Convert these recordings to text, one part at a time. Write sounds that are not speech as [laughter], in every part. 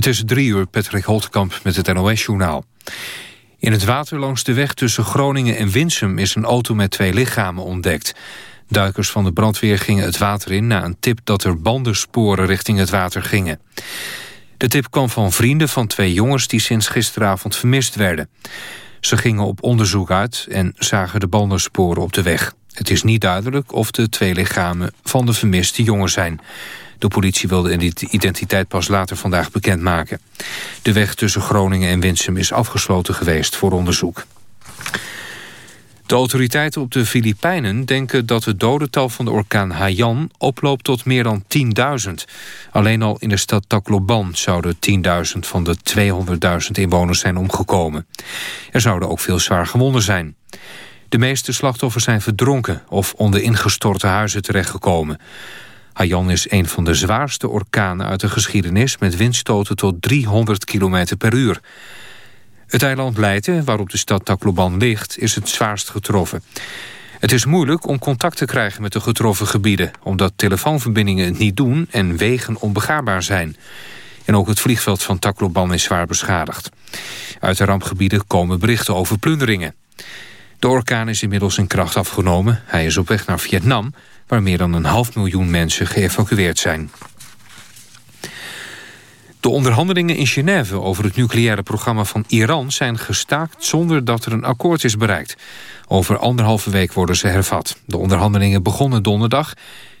Het is drie uur, Patrick Holtkamp met het NOS-journaal. In het water langs de weg tussen Groningen en Winsum... is een auto met twee lichamen ontdekt. Duikers van de brandweer gingen het water in... na een tip dat er bandensporen richting het water gingen. De tip kwam van vrienden van twee jongens... die sinds gisteravond vermist werden. Ze gingen op onderzoek uit en zagen de bandensporen op de weg. Het is niet duidelijk of de twee lichamen van de vermiste jongen zijn. De politie wilde de identiteit pas later vandaag bekendmaken. De weg tussen Groningen en Winsum is afgesloten geweest voor onderzoek. De autoriteiten op de Filipijnen denken dat het dodental van de orkaan Haiyan oploopt tot meer dan 10.000. Alleen al in de stad Tacloban zouden 10.000 van de 200.000 inwoners zijn omgekomen. Er zouden ook veel zwaar gewonden zijn. De meeste slachtoffers zijn verdronken of onder ingestorte huizen terechtgekomen. Haiyan is een van de zwaarste orkanen uit de geschiedenis... met windstoten tot 300 km per uur. Het eiland Leyte, waarop de stad Tacloban ligt, is het zwaarst getroffen. Het is moeilijk om contact te krijgen met de getroffen gebieden... omdat telefoonverbindingen het niet doen en wegen onbegaarbaar zijn. En ook het vliegveld van Tacloban is zwaar beschadigd. Uit de rampgebieden komen berichten over plunderingen. De orkaan is inmiddels in kracht afgenomen. Hij is op weg naar Vietnam waar meer dan een half miljoen mensen geëvacueerd zijn. De onderhandelingen in Genève over het nucleaire programma van Iran zijn gestaakt zonder dat er een akkoord is bereikt. Over anderhalve week worden ze hervat. De onderhandelingen begonnen donderdag.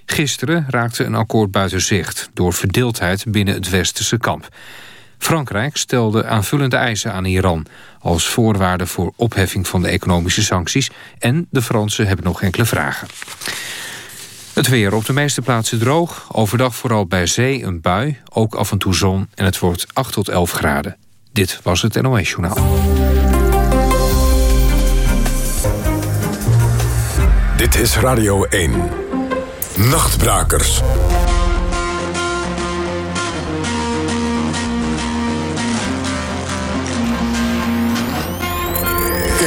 Gisteren raakte een akkoord buiten zicht door verdeeldheid binnen het westerse kamp. Frankrijk stelde aanvullende eisen aan Iran als voorwaarde voor opheffing van de economische sancties en de Fransen hebben nog enkele vragen. Het weer op de meeste plaatsen droog. Overdag vooral bij zee een bui, ook af en toe zon en het wordt 8 tot 11 graden. Dit was het NOS Journaal. Dit is Radio 1. Nachtbrakers.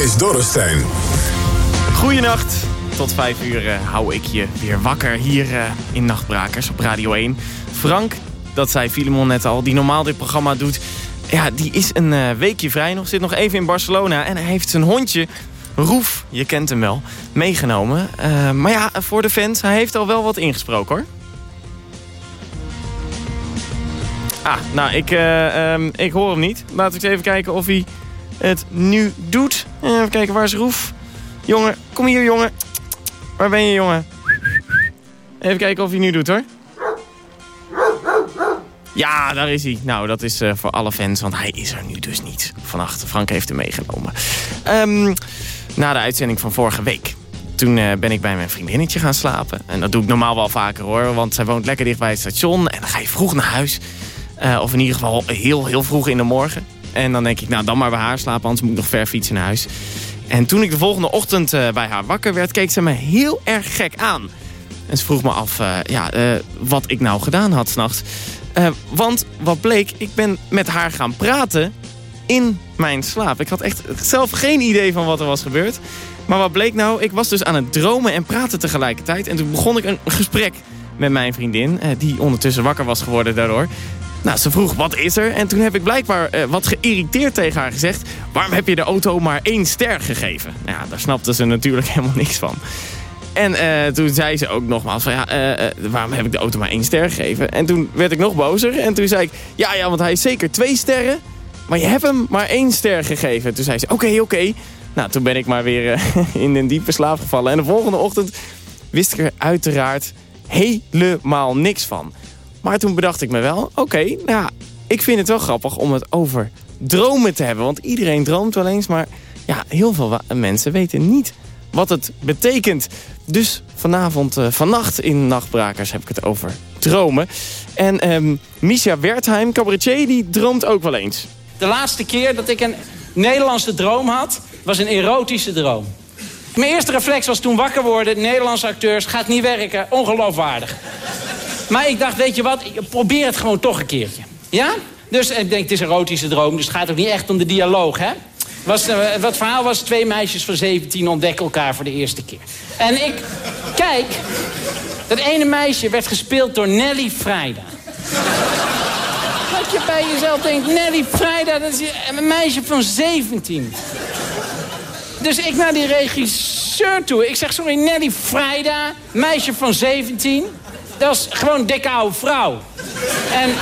Kees Dorrestein. Goedenacht. Tot vijf uur uh, hou ik je weer wakker hier uh, in Nachtbrakers op Radio 1. Frank, dat zei Filemon net al, die normaal dit programma doet... Ja, die is een uh, weekje vrij nog, zit nog even in Barcelona... en hij heeft zijn hondje, Roef, je kent hem wel, meegenomen. maar ja, voor de fans, hij heeft al wel wat ingesproken hoor. Ah, nou, ik, um, ik hoor hem niet. Laten we eens even kijken of hij het nu doet. Even kijken, waar is Roef? Jongen, kom hier jongen. Waar ben je, jongen? Even kijken of hij nu doet, hoor. Ja, daar is hij. Nou, dat is uh, voor alle fans, want hij is er nu dus niet. Vannacht, Frank heeft hem meegenomen. Um, na de uitzending van vorige week. Toen uh, ben ik bij mijn vriendinnetje gaan slapen. En dat doe ik normaal wel vaker hoor. Want zij woont lekker dicht bij het station. En dan ga je vroeg naar huis. Of in ieder geval heel, heel vroeg in de morgen. En dan denk ik, nou dan maar bij haar slapen. Anders moet ik nog ver fietsen naar huis. En toen ik de volgende ochtend uh, bij haar wakker werd, keek ze me heel erg gek aan. En ze vroeg me af uh, ja, uh, wat ik nou gedaan had s'nachts. want wat bleek, ik ben met haar gaan praten in mijn slaap. Ik had echt zelf geen idee van wat er was gebeurd. Maar wat bleek nou, ik was dus aan het dromen en praten tegelijkertijd. En toen begon ik een gesprek met mijn vriendin, die ondertussen wakker was geworden daardoor. Nou, ze vroeg, wat is er? En toen heb ik blijkbaar uh, wat geïrriteerd tegen haar gezegd... waarom heb je de auto maar één ster gegeven? Nou daar snapte ze natuurlijk [laughs] helemaal niks van. En uh, toen zei ze ook nogmaals van ja, uh, waarom heb ik de auto maar één ster gegeven? En toen werd ik nog bozer. En toen zei ik, ja, ja, want hij is zeker twee sterren. Maar je hebt hem maar één ster gegeven. En toen zei ze, oké, oké. Nou, toen ben ik maar weer [laughs] in een diepe slaap gevallen. En de volgende ochtend wist ik er uiteraard helemaal niks van. Maar toen bedacht ik me wel, oké, nou, ik vind het wel grappig om het over dromen te hebben. Want iedereen droomt wel eens, maar ja, heel veel mensen weten niet wat het betekent. Dus vanavond, uh, vannacht in Nachtbrakers heb ik het over dromen. En um, Misha Wertheim, cabaretier, die droomt ook wel eens. De laatste keer dat ik een Nederlandse droom had, was een erotische droom. Mijn eerste reflex was toen wakker worden, Nederlandse acteurs, gaat niet werken, ongeloofwaardig. Maar ik dacht, weet je wat, probeer het gewoon toch een keertje. Ja? Dus ik denk, het is een erotische droom, dus het gaat ook niet echt om de dialoog, hè? Was, wat verhaal was, twee meisjes van 17 ontdekken elkaar voor de eerste keer. En ik, kijk, dat ene meisje werd gespeeld door Nelly Vrijda. dat je bij jezelf denkt... Nelly Vrijda, dat is een meisje van 17. Dus ik naar die regisseur toe. Ik zeg, sorry, Nelly Vrijda, meisje van 17. Dat is gewoon een dikke oude vrouw. En...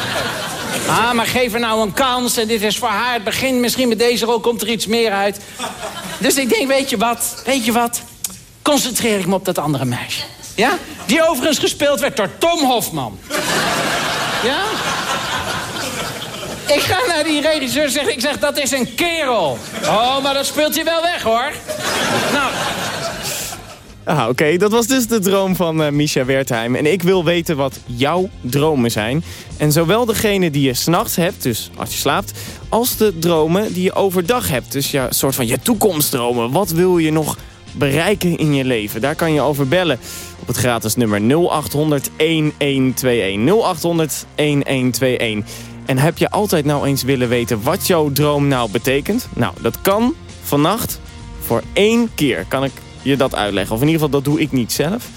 Ah, maar geef haar nou een kans en dit is voor haar het begin. Misschien met deze rol komt er iets meer uit. Dus ik denk, weet je wat, weet je wat? Concentreer ik me op dat andere meisje. Ja? Die overigens gespeeld werd door Tom Hofman. Ja? Ik ga naar die regisseur zeg, ik zeg, dat is een kerel. Oh, maar dat speelt hij wel weg, hoor. Nou... Ah, oké. Dat was dus de droom van uh, Misha Wertheim. En ik wil weten wat jouw dromen zijn. En zowel degene die je s'nachts hebt, dus als je slaapt... als de dromen die je overdag hebt. Dus ja, soort van je toekomstdromen. Wat wil je nog bereiken in je leven? Daar kan je over bellen op het gratis nummer 0800 1121. 0800 1121. En heb je altijd nou eens willen weten wat jouw droom nou betekent? Nou, dat kan vannacht voor één keer kan ik je dat uitleggen. Of in ieder geval, dat doe ik niet zelf.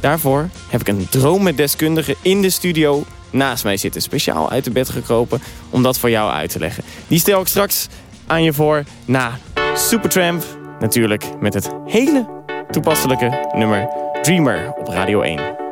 Daarvoor heb ik een droommedeskundige in de studio naast mij zitten. Speciaal uit de bed gekropen om dat voor jou uit te leggen. Die stel ik straks aan je voor na Supertramp. Natuurlijk met het hele toepasselijke nummer Dreamer op Radio 1.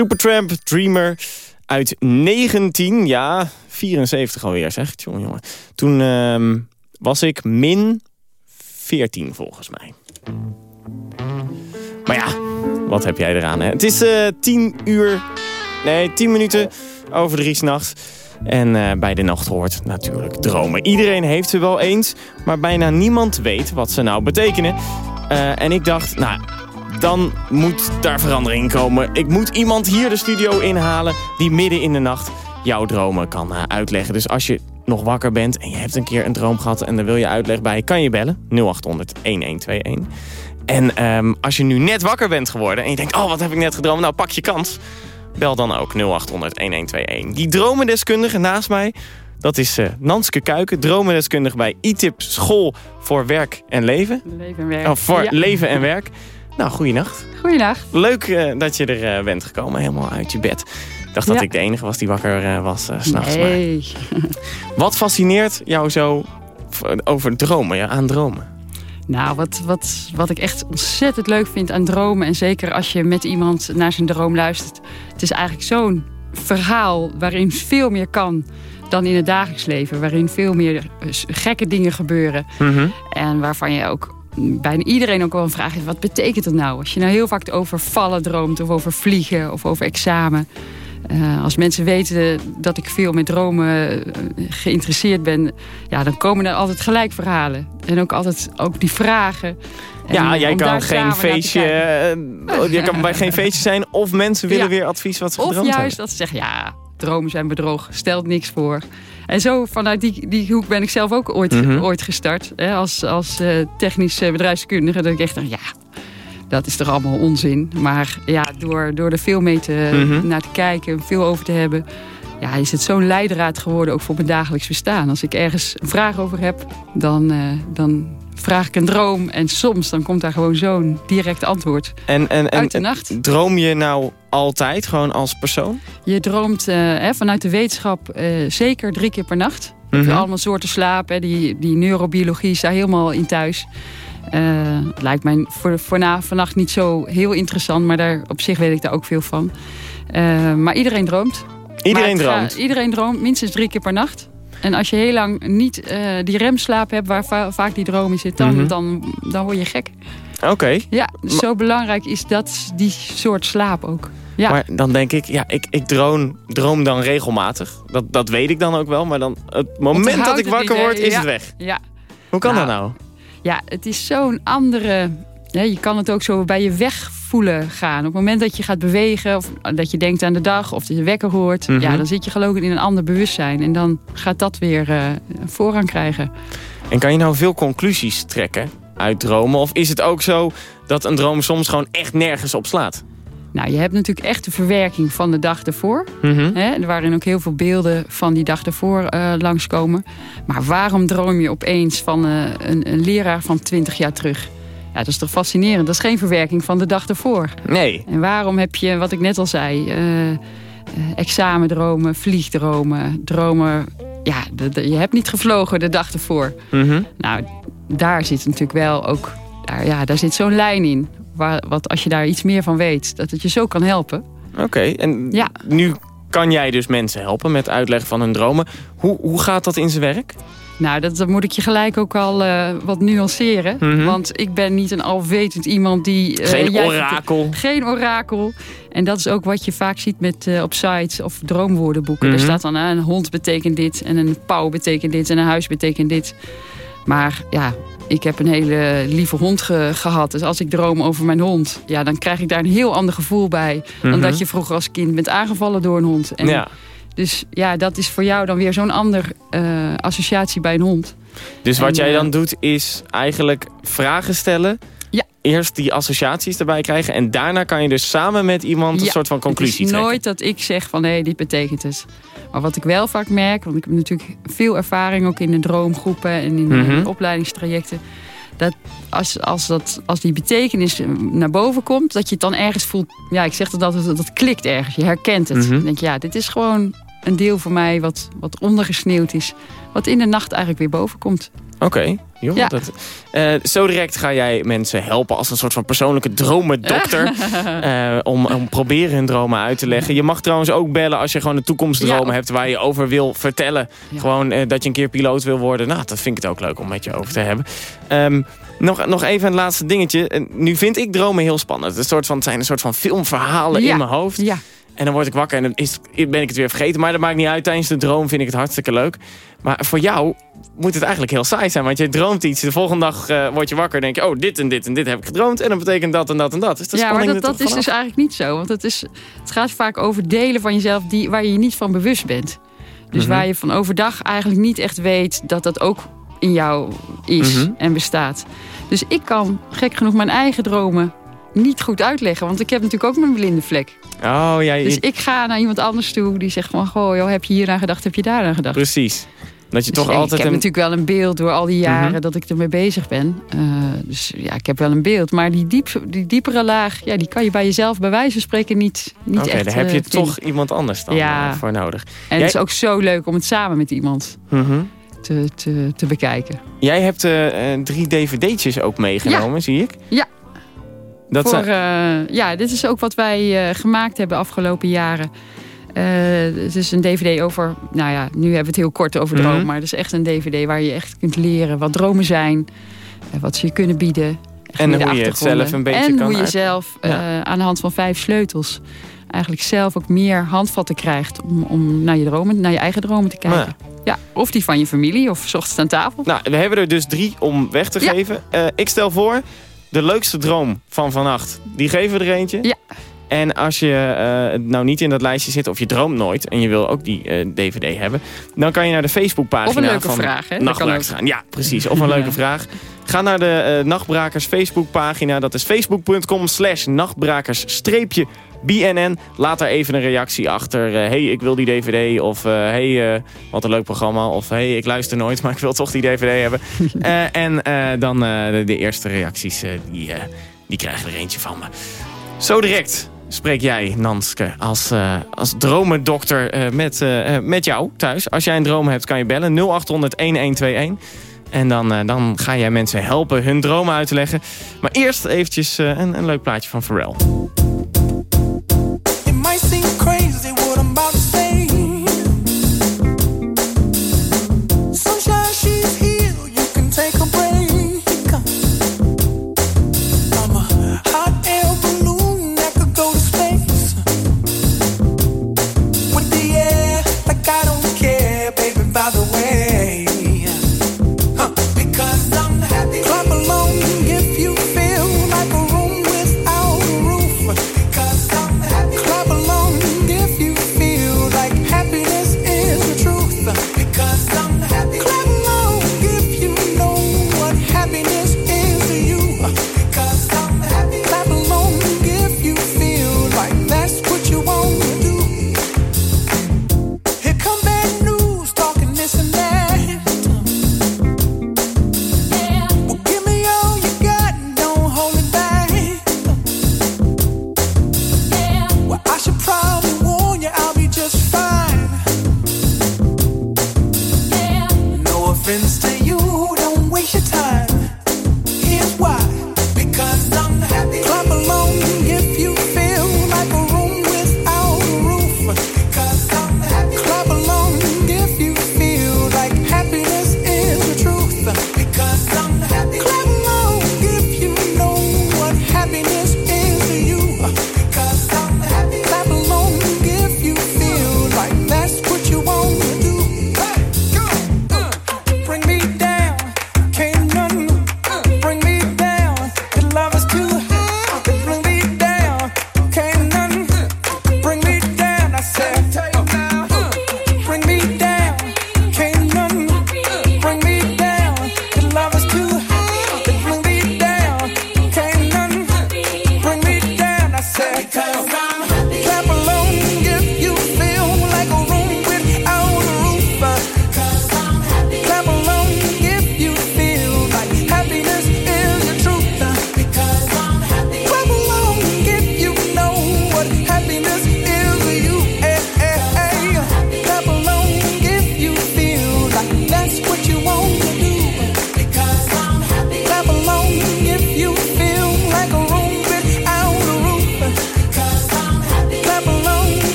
Supertramp, Dreamer uit 19, ja, 74 alweer zeg. Jongen, jongen. Toen uh, was ik min 14 volgens mij. Maar ja, wat heb jij eraan? Hè? Het is uh, eh, 10 uur, nee 10 minuten over Dries Nacht. En uh, bij de nacht hoort natuurlijk dromen. Iedereen heeft ze wel eens, maar bijna niemand weet wat ze nou betekenen. Uh, en ik dacht, nou, dan moet daar verandering in komen. Ik moet iemand hier de studio inhalen die midden in de nacht jouw dromen kan uh, uitleggen. Dus als je nog wakker bent en je hebt een keer een droom gehad... en daar wil je uitleg bij, kan je bellen. 0800-1121. En um, als je nu net wakker bent geworden en je denkt... oh, wat heb ik net gedroomd? Nou, pak je kans. Bel dan ook 0800-1121. Die dromendeskundige naast mij... Dat is uh, Nanske Kuiken, dromendeskundige bij ITIP School voor Werk en Leven. Leven en Werk. Oh, voor ja. Leven en Werk. Nou, goeienacht. Goeienacht. Leuk uh, dat je er uh, bent gekomen, helemaal uit je bed. Ik dacht dat ik de enige was die wakker uh, was s s'nachts. Nee. [laughs] Wat fascineert jou zo over dromen, ja, aan dromen? Nou, wat, wat, wat ik echt ontzettend leuk vind aan dromen... en zeker als je met iemand naar zijn droom luistert... het is eigenlijk zo'n verhaal waarin veel meer kan dan in het dagelijks leven. Waarin veel meer gekke dingen gebeuren. Mm -hmm. En waarvan je ook bijna iedereen ook wel een vraag heeft... wat betekent dat nou? Als je nou heel vaak over vallen droomt... of over vliegen of over examen... Uh, als mensen weten dat ik veel met dromen geïnteresseerd ben... Ja, dan komen er altijd gelijk verhalen. En ook altijd ook die vragen. Ja, jij kan geen feestje, uh, je kan bij geen feestje zijn... of mensen willen ja. weer advies wat ze gedroomd. Of hebben. juist dat ze zeggen, ja, dromen zijn bedrog, stelt niks voor. En zo vanuit die, die hoek ben ik zelf ook ooit, Mhm. mm -hmm. ooit gestart. Hè, als als uh, technisch bedrijfskundige. Dat ik echt dacht, ja, dat is toch allemaal onzin. Maar ja, door, door er veel mee te, Mhm. mm -hmm. naar te kijken, veel over te hebben... Ja, is het zo'n leidraad geworden ook voor mijn dagelijks bestaan. Als ik ergens een vraag over heb, dan, uh, dan vraag ik een droom. En soms dan komt daar gewoon zo'n direct antwoord en, en, en, uit de nacht. Droom je nou altijd, gewoon als persoon? Je droomt uh, hè, vanuit de wetenschap uh, zeker drie keer per nacht. Mhm. Allemaal soorten slaap. Hè, die, die neurobiologie is daar helemaal in thuis. Uh, lijkt mij voor, voor na, vannacht niet zo heel interessant. Maar daar, op zich weet ik daar ook veel van. Maar iedereen droomt. Iedereen droomt? iedereen droomt minstens drie keer per nacht. En als je heel lang niet uh, die remslaap hebt waar va vaak die droom in zit, dan, Mhm. mm -hmm. dan, dan word je gek. Oké. Okay. Ja, dus zo belangrijk is dat, die soort slaap ook. Ja. Maar dan denk ik, ja, ik, ik droom, droom dan regelmatig. Dat, dat weet ik dan ook wel. Maar dan het moment dat ik wakker word, is ja. het weg. Ja. Hoe kan nou, dat nou? Ja, het is zo'n andere... Je kan het ook zo bij je weg voelen gaan. Op het moment dat je gaat bewegen, of dat je denkt aan de dag, of dat je wekker hoort, Mhm. mm -hmm. ja, dan zit je geloof ik in een ander bewustzijn. En dan gaat dat weer uh, voorrang krijgen. En kan je nou veel conclusies trekken uit dromen? Of is het ook zo dat een droom soms gewoon echt nergens op slaat? Nou, je hebt natuurlijk echt de verwerking van de dag ervoor. Mm -hmm. Hè, waarin ook heel veel beelden van die dag ervoor uh, langskomen. Maar waarom droom je opeens van uh, een, een leraar van 20 jaar terug? Ja, dat is toch fascinerend. Dat is geen verwerking van de dag ervoor. Nee. En waarom heb je, wat ik net al zei... Uh, examendromen, vliegdromen, dromen... Ja, je hebt niet gevlogen de dag ervoor. Mm -hmm. Nou, daar zit natuurlijk wel ook... Daar, ja, daar zit zo'n lijn in. Waar, wat als je daar iets meer van weet, dat het je zo kan helpen. Oké, okay, en ja. nu kan jij dus mensen helpen met uitleggen van hun dromen. Hoe, hoe gaat dat in zijn werk? Nou, dat, dat, moet ik je gelijk ook al uh, wat nuanceren. Mhm. Mm -hmm. Want ik ben niet een alwetend iemand die... Uh, geen orakel. Geen orakel. En dat is ook wat je vaak ziet met, uh, op sites of droomwoordenboeken. Mhm. Mm -hmm. Er staat dan een hond betekent dit en een pauw betekent dit en een huis betekent dit. Maar ja, ik heb een hele lieve hond ge gehad. Dus als ik droom over mijn hond, ja, dan krijg ik daar een heel ander gevoel bij. Mm -hmm. Dan dat je vroeger als kind bent aangevallen door een hond. En ja. Dus ja, dat is voor jou dan weer zo'n ander uh, associatie bij een hond. Dus wat en, jij dan uh, doet is eigenlijk vragen stellen. Ja. Eerst die associaties erbij krijgen. En daarna kan je dus samen met iemand ja. een soort van conclusie trekken. trekken. nooit dat ik zeg van hé, hey, dit betekent het. Maar wat ik wel vaak merk, want ik heb natuurlijk veel ervaring ook in de droomgroepen en in mm -hmm. de opleidingstrajecten. Dat als, als, dat als die betekenis naar boven komt, dat je het dan ergens voelt. Ja, ik zeg dat altijd, dat, dat klikt ergens. Je herkent het. Mhm. Mm -hmm. Dan denk je, ja, dit is gewoon een deel van mij wat, wat ondergesneeuwd is. Wat in de nacht eigenlijk weer boven komt. Oké, okay. ja. dat, uh, zo direct ga jij mensen helpen als een soort van persoonlijke dromendokter. uh, [laughs] om, om proberen hun dromen uit te leggen. Je mag trouwens ook bellen als je gewoon een toekomstdroom ja. hebt waar je over wil vertellen. Ja. Gewoon uh, dat je een keer piloot wil worden. Nou, dat vind ik het ook leuk om met je over te hebben. Um, nog, nog even een laatste dingetje. nu vind ik dromen heel spannend. Het, soort van, het zijn een soort van filmverhalen in mijn hoofd. Ja. En dan word ik wakker en dan is, ben ik het weer vergeten. Maar dat maakt niet uit. Tijdens de droom vind ik het hartstikke leuk. Maar voor jou moet het eigenlijk heel saai zijn. Want je droomt iets. De volgende dag uh, word je wakker en denk je... oh, dit en dit en dit heb ik gedroomd. En dat betekent dat en dat en dat. Dus ja, maar dat, dat is dus eigenlijk niet zo. Want het, is, het gaat vaak over delen van jezelf die, waar je je niet van bewust bent. Dus mhm. waar je van overdag eigenlijk niet echt weet... dat dat ook in jou is mhm. en bestaat. Dus ik kan, gek genoeg, mijn eigen dromen niet goed uitleggen. Want ik heb natuurlijk ook mijn blinde vlek. Oh, ja, Dus ik ga naar iemand anders toe die zegt van... Goh, joh, heb je hier aan gedacht, heb je daar aan gedacht? Precies. Dat je dus toch altijd ik heb natuurlijk wel een beeld door al die jaren mhm. dat ik ermee bezig ben. Uh, dus ja, ik heb wel een beeld. Maar die, diep, die diepere laag, ja, die kan je bij jezelf bij wijze van spreken niet, niet okay, echt daar heb je uh, toch iemand anders dan ja. Eh, voor nodig. En Jij... het is ook zo leuk om het samen met iemand mm te, te, te bekijken. Jij hebt uh, drie dvd'tjes ook meegenomen, ja. zie ik. Ja, dat Voor, uh, ja, dit is ook wat wij uh, gemaakt hebben afgelopen jaren. Uh, het is een dvd over, nou ja, nu hebben we het heel kort over dromen. Mm -hmm. Maar het is echt een dvd waar je echt kunt leren wat dromen zijn. wat ze je kunnen bieden. En hoe je het zelf een beetje en kan hoe je zelf ja. aan de hand van vijf sleutels... eigenlijk zelf ook meer handvatten krijgt... om, om naar, je dromen, naar je eigen dromen te kijken. Ja. ja. of die van je familie, of s ochtends aan tafel. Nou, we hebben er dus drie om weg te geven. ik stel voor, de leukste droom van vannacht, die geven we er eentje. Ja. En als je uh, nou niet in dat lijstje zit of je droomt nooit... en je wil ook die uh, dvd hebben... dan kan je naar de Facebookpagina van... Of een leuke vraag, hè? Nachtbrakers gaan. Ja, precies. Of een [laughs] leuke vraag. Ga naar de uh, Nachtbrakers Facebookpagina. Dat is facebook.com slash nachtbrakers-streepje BNN. Laat daar even een reactie achter. Uh, hey, ik wil die dvd. Of uh, hey, uh, wat een leuk programma. Of hey, ik luister nooit, [laughs] maar ik wil toch die dvd hebben. [laughs] en dan de, de, eerste reacties, die, die krijgen er eentje van me. Zo direct spreek jij, Nanske, als, als dromendokter met, met jou thuis. Als jij een droom hebt, kan je bellen. 0800-1121. En dan, dan ga jij mensen helpen hun dromen uit te leggen. Maar eerst eventjes een, een leuk plaatje van Pharrell.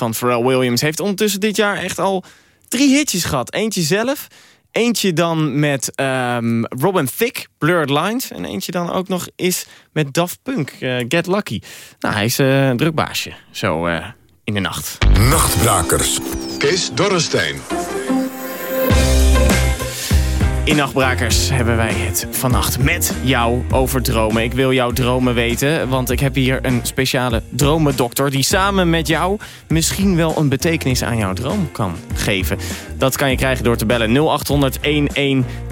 Van Pharrell Williams heeft ondertussen dit jaar echt al drie hitjes gehad. Eentje zelf, eentje dan met um, Robin Thicke, Blurred Lines... en eentje dan ook nog is met Daft Punk, uh, Get Lucky. Nou, hij is uh, een druk baasje, zo uh, in de nacht. Nachtbrakers. Kees Dorrestein. In Nachtbrakers hebben wij het vannacht met jou over dromen. Ik wil jouw dromen weten, want ik heb hier een speciale dromendokter... die samen met jou misschien wel een betekenis aan jouw droom kan geven. Dat kan je krijgen door te bellen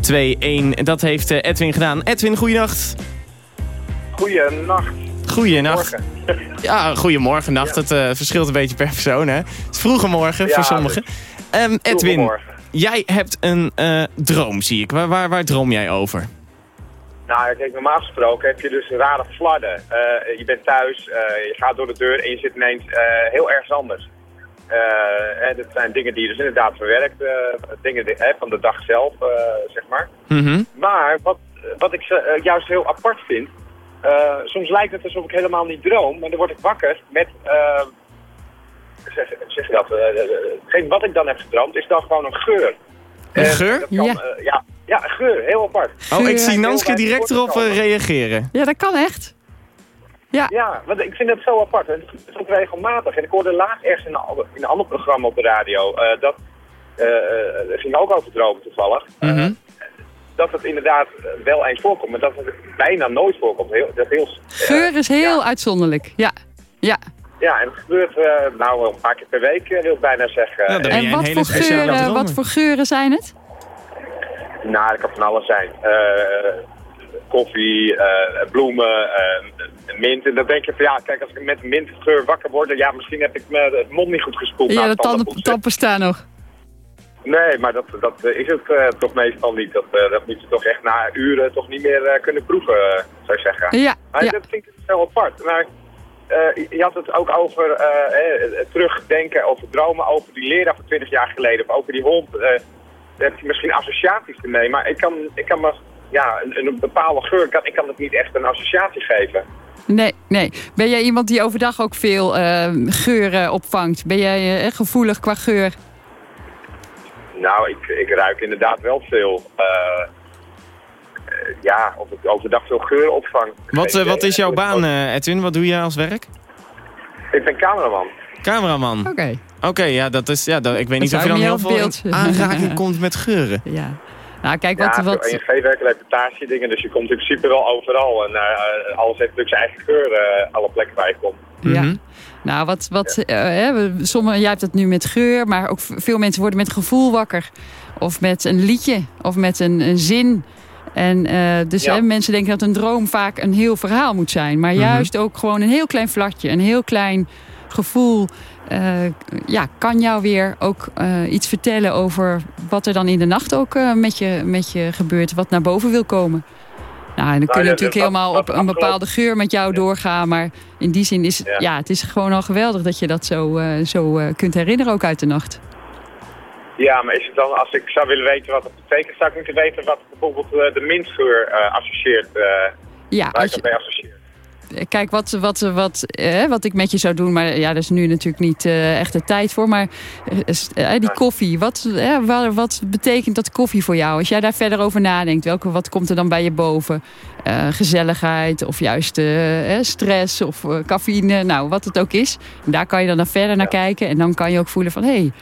0800-1121. En dat heeft eh, Edwin gedaan. Edwin, goeienacht. Goeienacht. Goeienacht. Ja, goedemorgen, nacht. Het uh, verschilt een beetje per persoon, hè? Het is vroege morgen ja, voor sommigen. Um, Edwin, jij hebt een uh, droom, zie ik. Waar, waar, waar, droom jij over? Nou, kijk, normaal gesproken heb je dus rare flarden. Uh, je bent thuis, uh, je gaat door de deur en je zit ineens heel ergens anders. en dat zijn dingen die je dus inderdaad verwerkt. dingen die, van de dag zelf, zeg maar. Mm -hmm. Maar wat, wat ik juist heel apart vind... soms lijkt het alsof ik helemaal niet droom, maar dan word ik wakker met zeg, zeg je dat, uh, wat ik dan heb gedroomd is dan gewoon een geur. Een geur? Kan, ja. Uh, ja. Ja, een geur, heel apart. Geur. Oh, ik zie Nanske direct erop reageren. Ja, dat kan echt. Ja. ja, want ik vind het zo apart. Het is ook regelmatig. En ik hoorde laatst ergens in een, in een ander programma op de radio, uh, dat uh, ging ook over dromen toevallig. Mm -hmm. dat het inderdaad wel eens voorkomt, maar dat het bijna nooit voorkomt. Heel, dat heel, Geur is heel ja. uitzonderlijk, ja. Ja. Ja, en het gebeurt uh, nou een paar keer per week, wil ik bijna zeggen. Ja, en wat voor, geuren, wat voor geuren zijn het? Nou, dat kan van alles zijn. Uh, koffie, uh, bloemen, mint. En dan denk je van ja, kijk, als ik met mintgeur wakker word, ja, misschien heb ik me het mond niet goed gespoeld. Ja, de tanden, tappen staan nog. Nee, maar dat, dat is het toch meestal niet. Dat, dat moet je toch echt na uren toch niet meer kunnen proeven, zou je zeggen. Ja, maar ja. dat vind ik wel apart. Maar je had het ook over uh, terugdenken, over dromen, over die leraar van 20 jaar geleden, of over die hond. Uh, daar heb je misschien associaties mee, maar ik kan, ik kan me, ja, een, een bepaalde geur, kan, ik kan het niet echt een associatie geven. Nee, nee. Ben jij iemand die overdag ook veel geuren opvangt? Ben jij gevoelig qua geur? Nou, ik, ik ruik inderdaad wel veel. Ja, of ik overdag veel geur opvang. Wat, wat is jouw baan, Edwin? Wat doe je als werk? Ik ben cameraman. Cameraman? Oké. Okay. Oké, okay, ja, dat is, ja, dat, ik weet niet of je dan heel veel aanraking [laughs] komt met geuren. Ja. Nou, kijk, wat... Ja, wat... je werken reportage dingen, dus je komt in principe wel overal. En uh, alles heeft natuurlijk zijn eigen geur, uh, alle plekken waar je komt. Ja. Mm -hmm. Nou, wat, wat, ja. uh, sommige, jij hebt het nu met geur, maar ook veel mensen worden met gevoel wakker. Of met een liedje, of met een, een zin. En uh, dus ja. hè, mensen denken dat een droom vaak een heel verhaal moet zijn. Maar juist mm -hmm. ook gewoon een heel klein flatje, een heel klein gevoel... Uh, ja, kan jou weer ook uh, iets vertellen over wat er dan in de nacht ook met, je, met je gebeurt. Wat naar boven wil komen. Nou, en dan kun je natuurlijk helemaal op een bepaalde geur met jou doorgaan. Maar in die zin is, ja. ja het is gewoon al geweldig dat je dat zo, zo kunt herinneren ook uit de nacht. Ja, maar is het dan, als ik zou willen weten wat het betekent, zou ik moeten weten wat bijvoorbeeld de mintgeur associeert? ja, waar ik dat mee associeer. Kijk, wat, wat, wat, eh, wat ik met je zou doen, maar ja, daar is nu natuurlijk niet uh, echt de tijd voor. Maar uh, die koffie, wat, wat, wat betekent dat koffie voor jou? Als jij daar verder over nadenkt, welke, wat komt er dan bij je boven? gezelligheid of juist stress of cafeïne, nou wat het ook is. En daar kan je dan, dan verder naar kijken en dan kan je ook voelen van... hé, hey,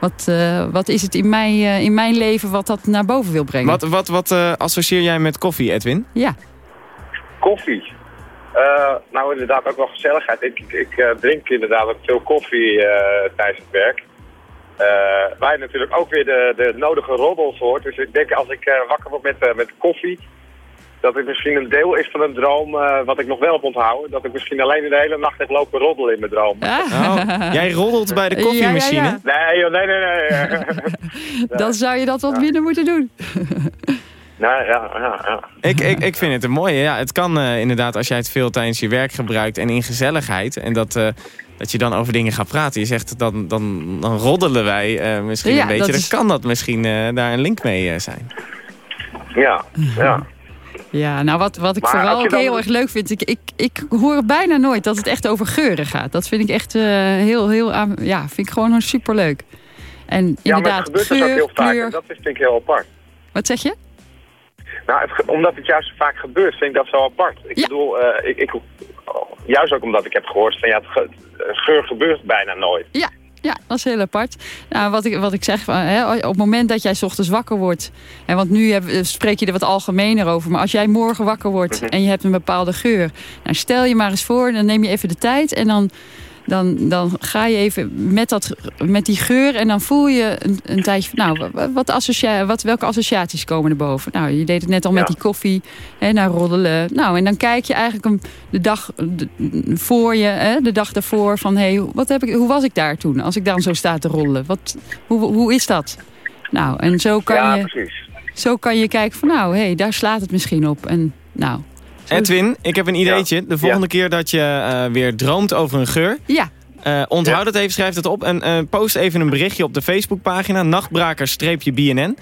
wat, wat is het in, mij, in mijn leven wat dat naar boven wil brengen? Wat, wat, wat associeer jij met koffie, Edwin? Ja. Koffie? Uh, nou, inderdaad ook wel gezelligheid. Ik, ik, ik uh, drink inderdaad ook veel koffie uh, tijdens het werk. waar je natuurlijk ook weer de, de nodige roddels hoort. Dus ik denk als ik wakker word met, met koffie... dat het misschien een deel is van een droom wat ik nog wel heb onthouden. Dat ik misschien alleen de hele nacht heb lopen roddelen in mijn droom. Oh, jij roddelt bij de koffiemachine? Ja, ja, ja. Nee, joh, nee, nee, nee. [laughs] Dan zou je dat wat minder moeten doen. [laughs] Nou, ja, ja, ja. Ik, ik, ik vind het een mooie. Ja, het kan uh, inderdaad als jij het veel tijdens je werk gebruikt en in gezelligheid. En dat, uh, dat je dan over dingen gaat praten. Je zegt, dan, dan, dan roddelen wij uh, misschien ja, een beetje. Is... Dan kan dat misschien daar een link mee zijn. Ja, ja. Ja, nou wat, wat ik Maar vooral ook dan- heel erg leuk vind... Ik, ik, ik hoor bijna nooit dat het echt over geuren gaat. Dat vind ik echt eh, heel, heel... aan- Ja, vind ik gewoon superleuk. En Ja, maar het inderdaad, gebeurt dus ook geur, heel vaak. kleur... En dat vind ik heel apart. Wat zeg je? Nou, het omdat het juist zo vaak gebeurt, vind ik dat zo apart. Ik Ja. bedoel, eh, ik, ik, juist ook omdat ik heb gehoord van ja, het ge- het geur gebeurt bijna nooit. Ja, ja, dat is heel apart. Nou, wat, ik, wat ik zeg, van, hè, op het moment dat jij ochtends wakker wordt... En want nu heb, spreek je er wat algemener over... maar als jij morgen wakker wordt Mhm. en je hebt een bepaalde geur... Nou, stel je maar eens voor, dan neem je even de tijd... en dan, dan, dan ga je even met, dat, met die geur... en dan voel je een, een tijdje... van, Nou, wa- wat associa wat, welke associaties komen er boven? Nou, je deed het net al met die koffie, hè, naar roddelen. Nou, en dan kijk je eigenlijk een, de dag de- voor je, hè, de dag daarvoor... van hey, wat heb ik, hoe was ik daar toen, als ik dan zo sta te roddelen? Wat, hoe, hoe is dat? Nou, en zo kan, ja, je, precies. zo kan je kijken van nou, hé, hey, daar slaat het misschien op. En nou, Edwin, ik heb een ideetje. De volgende keer dat je eh, weer droomt over een geur... Ja, eh, onthoud Ja. het even, schrijf het op en eh, post even een berichtje op de Facebookpagina. Nachtbrakers-BNN.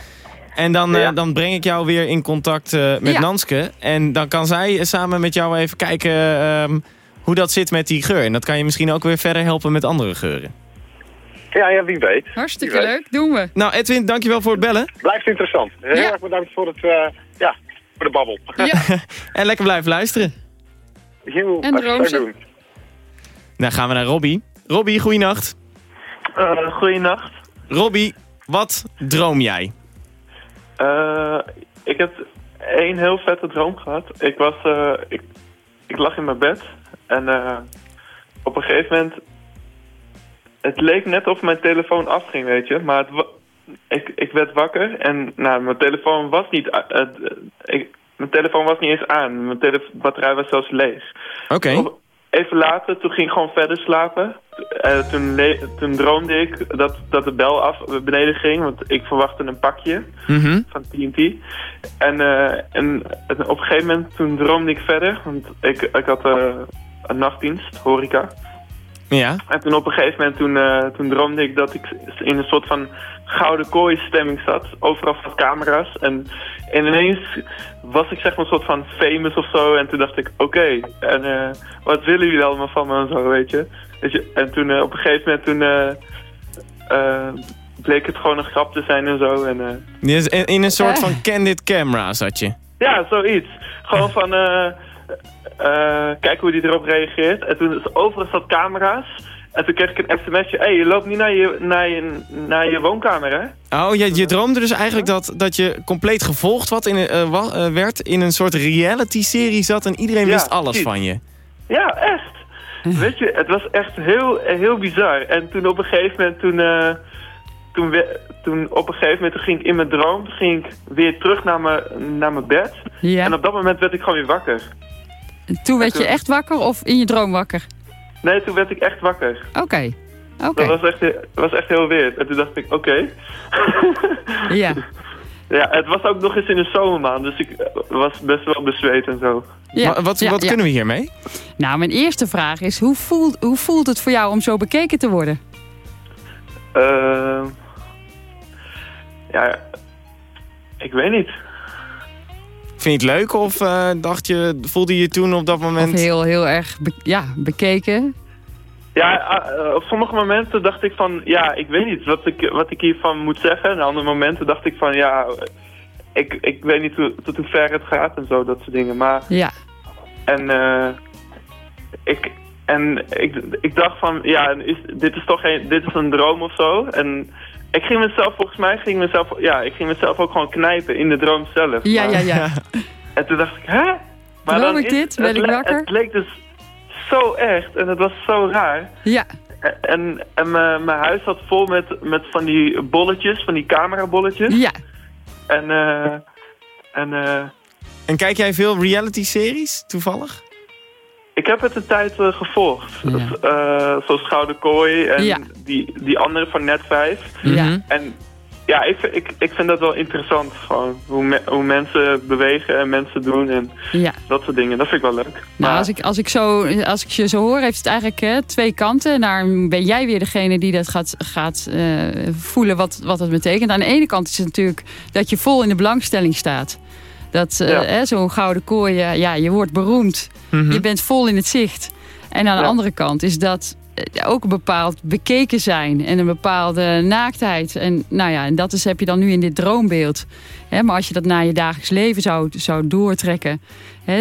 En dan, eh, dan breng ik jou weer in contact eh, met Ja. Nanske. En dan kan zij samen met jou even kijken ehm, hoe dat zit met die geur. En dat kan je misschien ook weer verder helpen met andere geuren. Ja, ja, wie weet. hartstikke Wie weet. leuk, doen we. Nou Edwin, dankjewel voor het bellen. Blijft interessant. Heel Ja. erg bedankt voor, het, eh, voor de babbel. Ja, [laughs] En lekker blijven luisteren. En doen. Dan gaan we naar Robbie. Robbie, goeienacht. Uh, goeienacht. Robbie, wat droom jij? Eh, ik heb één heel vette droom gehad. Ik, was, eh, ik, ik lag in mijn bed en eh, op een gegeven moment... Het leek net of mijn telefoon afging, weet je. Maar het ik, ik werd wakker en nou, mijn telefoon was niet... het- ik, mijn telefoon was niet eens aan. Mijn batterij was zelfs leeg. Oké. Even later, toen ging ik gewoon verder slapen. Eh, toen, toen droomde ik dat, dat de bel af beneden ging, want ik verwachtte een pakje Mhm. van TNT. En, eh, en op een gegeven moment toen droomde ik verder, want ik, ik had eh, een nachtdienst, horeca. Ja. En toen op een gegeven moment toen, eh, toen droomde ik dat ik in een soort van gouden kooi stemming zat. Overal wat camera's. En, en ineens was ik zeg maar een soort van famous of zo. En toen dacht ik, oké, en eh, wat willen jullie allemaal van me en zo, weet je. Weet je en toen eh, op een gegeven moment toen bleek het gewoon een grap te zijn en zo. En, Dus in, in een soort van candid camera zat je. ja, zoiets. Gewoon [laughs] van, eh eh kijk hoe die erop reageert. En toen is overal zat camera's. En toen kreeg ik een sms'je. Hé, hey, je loopt niet naar je, naar je, naar je woonkamer, hè? Oh, je, je droomde dus eigenlijk dat, dat je compleet gevolgd wat in, eh, eh, werd, in een soort reality-serie zat en iedereen Ja, wist alles van je. Ja, echt. Weet je, het was echt heel, heel bizar. En toen op een gegeven moment, toen, eh, toen, we- toen op een gegeven moment toen ging ik in mijn droom, toen ging ik weer terug naar mijn, naar mijn bed. ja. En op dat moment werd ik gewoon weer wakker. Toen werd je echt wakker of in je droom wakker? Nee, toen werd ik echt wakker. Oké, oké, Dat was echt, was echt heel weird. En toen dacht ik, oké. [laughs] ja. [laughs] ja, het was ook nog eens in de zomermaand, dus ik was best wel bezweet en zo. ja. Wa- wat ja, wat ja. kunnen we hiermee? Nou, mijn eerste vraag is, hoe voelt, hoe voelt het voor jou om zo bekeken te worden? Ehm ja, ik weet niet. Vind je het leuk of eh, dacht je, voelde je toen op dat moment... Of heel, heel erg be- ja, bekeken? Ja, eh, op sommige momenten dacht ik van, ja, ik weet niet wat ik, wat ik hiervan moet zeggen. En andere momenten dacht ik van, ja, ik, ik weet niet hoe, tot hoe ver het gaat en zo, dat soort dingen. Maar, Ja, en, eh, ik, en ik, ik dacht van, ja, is, dit is toch geen, dit is een droom of zo. En ik ging mezelf, volgens mij, ging mezelf, ja, ik ging mezelf ook gewoon knijpen in de droom zelf. ja, Maar- ja. ja. [laughs] En toen dacht ik, hè? Droom ik is- dit? Ben het ik wakker? Het leek dus zo echt en het was zo raar. ja. En, en mijn mijn huis zat vol met, met van die bolletjes, van die camerabolletjes. Ja, En, eh en eh En kijk jij veel reality-series, toevallig? Ik heb het een tijd eh, gevolgd. Ja. Eh, zoals Gouden Kooi en Ja. die, die andere van Net 5. ja. En ja, ik, vind- ik, ik vind dat wel interessant. Gewoon hoe, me- hoe mensen bewegen en mensen doen en ja. dat soort dingen. Dat vind ik wel leuk. Nou, Maar- als ik, als, ik zo, als ik je zo hoor, heeft het eigenlijk hè, twee kanten. Daar ben jij weer degene die dat gaat, gaat eh, voelen wat, wat het betekent. Aan de ene kant is het natuurlijk dat je vol in de belangstelling staat. Dat eh, Ja. zo'n gouden kooi, ja, je wordt beroemd. Mhm. Je bent vol in het zicht. En aan de andere kant is dat eh, ook een bepaald bekeken zijn en een bepaalde naaktheid. En nou ja, en dat is, heb je dan nu in dit droombeeld. Maar als je dat naar je dagelijks leven zou, zou doortrekken,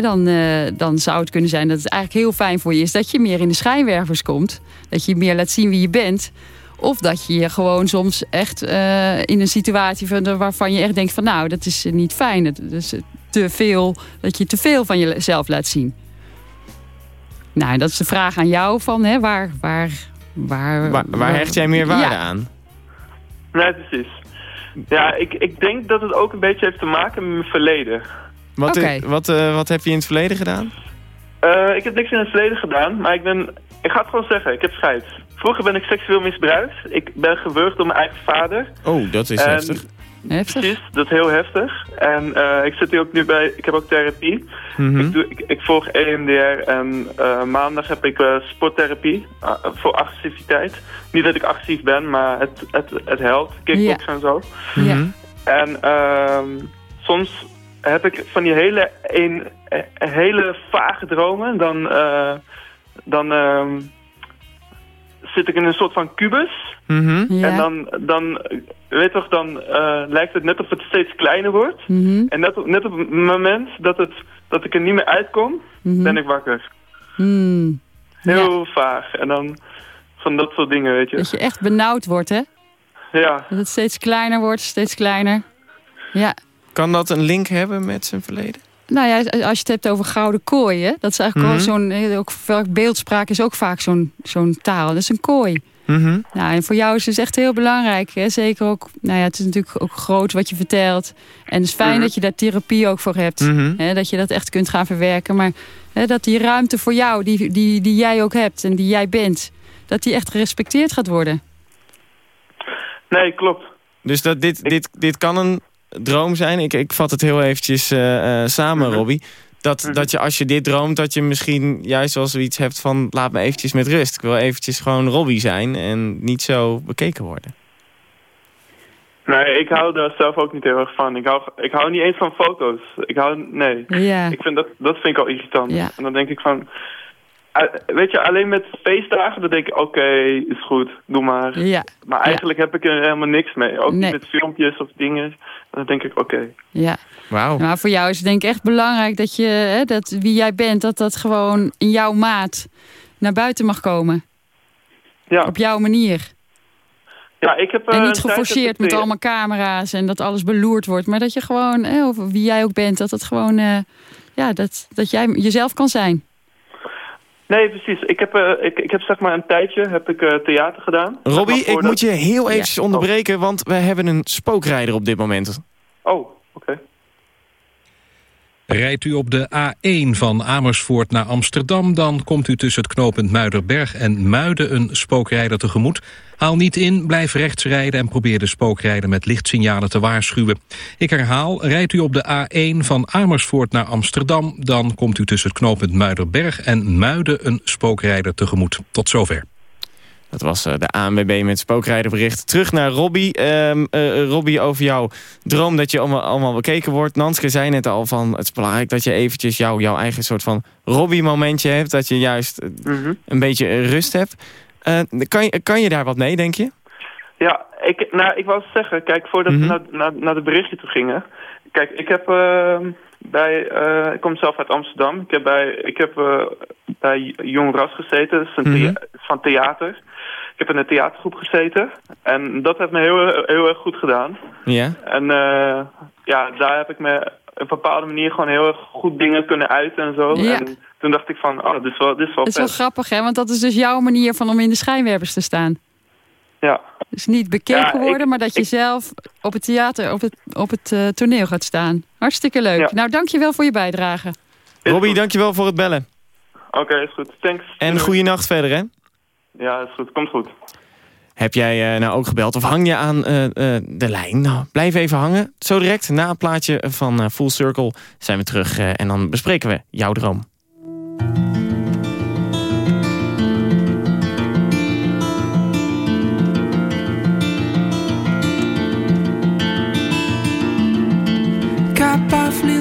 dan, eh, dan zou het kunnen zijn dat het eigenlijk heel fijn voor je is dat je meer in de schijnwerpers komt. Dat je meer laat zien wie je bent. Of dat je je gewoon soms echt eh, in een situatie van, waarvan je echt denkt van nou, dat is niet fijn. Dat is te veel, dat je te veel van jezelf laat zien. Nou, dat is de vraag aan jou van hè, waar, waar, waar, Waar, waar hecht jij meer waarde Ja. aan? Nee, precies. Ja, ik, ik denk dat het ook een beetje heeft te maken met mijn verleden. Wat, Oké. eh, wat, eh, wat heb je in het verleden gedaan? Eh, ik heb niks in het verleden gedaan, maar ik ben... Ik ga het gewoon zeggen, ik heb scheid. Vroeger ben ik seksueel misbruikt. Ik ben gewurgd door mijn eigen vader. Oh, dat is En- heftig. Heftig? Precies, dat is heel heftig. En eh, ik zit hier ook nu bij... Ik heb ook therapie. Mhm. Ik, doe, ik, ik volg EMDR en eh, maandag heb ik eh, sporttherapie voor agressiviteit. Niet dat ik agressief ben, maar het, het, het helpt. Kickboksen en zo. Ja. Mhm. En ehm, soms heb ik van die hele, een, hele vage dromen. Dan, eh, dan ehm, zit ik in een soort van kubus. Mhm. Ja. En dan, dan, weet toch, dan eh, lijkt het net of het steeds kleiner wordt. Mhm, En net op, net op het moment dat, het, dat ik er niet meer uitkom, mhm. ben ik wakker. Heel vaag. En dan van dat soort dingen, weet je. Dat je echt benauwd wordt, hè? Ja, Dat het steeds kleiner wordt, steeds kleiner. Ja. Kan dat een link hebben met zijn verleden? Nou ja, als je het hebt over gouden kooien, dat is eigenlijk Mhm. wel zo'n. Ook welk beeldspraak is ook vaak zo'n zo'n taal. Dat is een kooi. Mhm. Nou, en voor jou is het echt heel belangrijk. Hè? Zeker ook, nou ja, het is natuurlijk ook groot wat je vertelt. En het is fijn Mhm. dat je daar therapie ook voor hebt. Mhm. Hè? Dat je dat echt kunt gaan verwerken. Maar hè, dat die ruimte voor jou, die, die, die jij ook hebt en die jij bent, dat die echt gerespecteerd gaat worden. nee, klopt. Dus dat dit, dit, dit kan een droom zijn. Ik, ik vat het heel eventjes eh, eh, samen, Mhm. Robbie. Dat, Mhm. dat je als je dit droomt, dat je misschien juist wel zoiets hebt van... laat me eventjes met rust. Ik wil eventjes gewoon Robbie zijn en niet zo bekeken worden. Nee, ik hou daar zelf ook niet heel erg van. Ik hou, ik hou niet eens van foto's. Ik hou, nee. Ja, Ik vind dat, dat vind ik al irritant. Ja. En dan denk ik van... eh, weet je, alleen met feestdagen, dan denk ik, oké, is goed, doe maar. ja, Maar eigenlijk heb ik er helemaal niks mee. Ook Nee. niet met filmpjes of dingen. Dan denk ik, oké. ja. Wauw. Maar voor jou is het denk ik echt belangrijk dat je, hè, dat wie jij bent, dat dat gewoon in jouw maat naar buiten mag komen. Ja. Op jouw manier. ja, ik heb... eh, En een niet geforceerd met allemaal camera's en dat alles beloerd wordt. Maar dat je gewoon, hè, of wie jij ook bent, dat het gewoon, eh, ja, dat, dat jij jezelf kan zijn. Nee, precies. Ik heb, eh, ik, ik heb zeg maar een tijdje heb ik, eh, theater gedaan. Robbie, maar ik moet je heel eventjes onderbreken... want we hebben een spookrijder op dit moment. Oh, oké. Rijdt u op de A1 van Amersfoort naar Amsterdam... dan komt u tussen het knooppunt Muiderberg en Muiden een spookrijder tegemoet. Haal niet in, blijf rechts rijden en probeer de spookrijder met lichtsignalen te waarschuwen. Ik herhaal, rijdt u op de A1 van Amersfoort naar Amsterdam... dan komt u tussen het knooppunt Muiderberg en Muiden een spookrijder tegemoet. Tot zover. Dat was eh, de ANWB met spookrijderbericht. Terug naar Robbie. Ehm, eh, Robbie, over jouw droom dat je allemaal, allemaal bekeken wordt. Nanske zei net al van, het is belangrijk dat je eventjes jou, jouw eigen soort van Robbie-momentje hebt. Dat je juist eh, Mhm. een beetje rust hebt. Eh, kan, je, kan je daar wat mee, denk je? Ja, ik, nou, ik wou zeggen, kijk, voordat Mhm. we naar, naar, naar de berichtje toe gingen. Kijk, ik heb eh, bij, eh, ik kom zelf uit Amsterdam. Ik heb bij, ik heb, eh, bij Jong Ras gezeten, thea- Mhm. van theater. Ik heb in een theatergroep gezeten. En dat heeft me heel, heel erg goed gedaan. Ja. En ja, daar heb ik me een bepaalde manier gewoon heel erg goed dingen kunnen uiten en zo. Ja. En toen dacht ik van, oh, dit is wel, dit is wel Dat is wel grappig, hè? Want dat is dus jouw manier van om in de schijnwerpers te staan. Ja. Dus niet bekeken Ja, ik- worden, maar dat je ik- zelf op het theater, op het, op het eh, toneel gaat staan. Hartstikke leuk. Ja. Nou, dankjewel voor je bijdrage. Robbie, dankjewel voor het bellen. Oké, is goed. Thanks. En goede nacht verder, hè? Ja, is goed. Komt goed. Heb jij eh, nou ook gebeld of hang je aan eh, eh, de lijn? Nou, blijf even hangen. Zo direct, na het plaatje van Full Circle, zijn we terug en dan bespreken we jouw droom. Got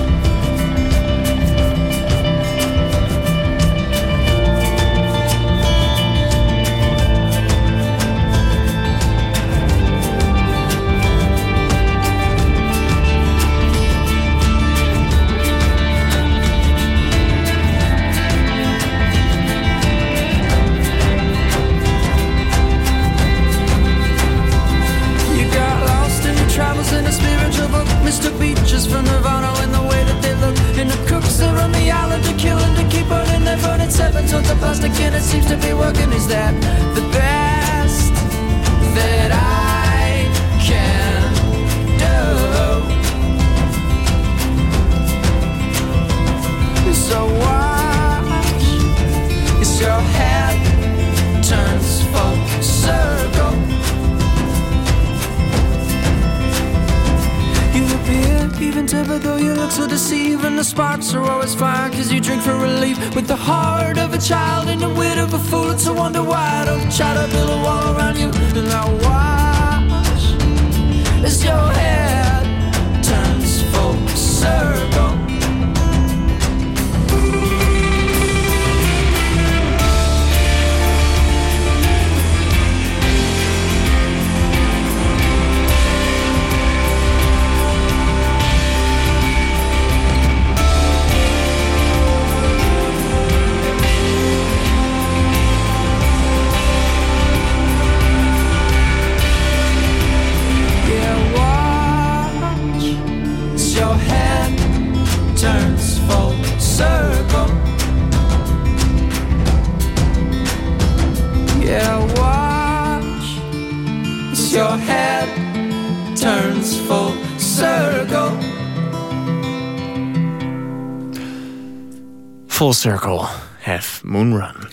Full Circle, Have Moon Run.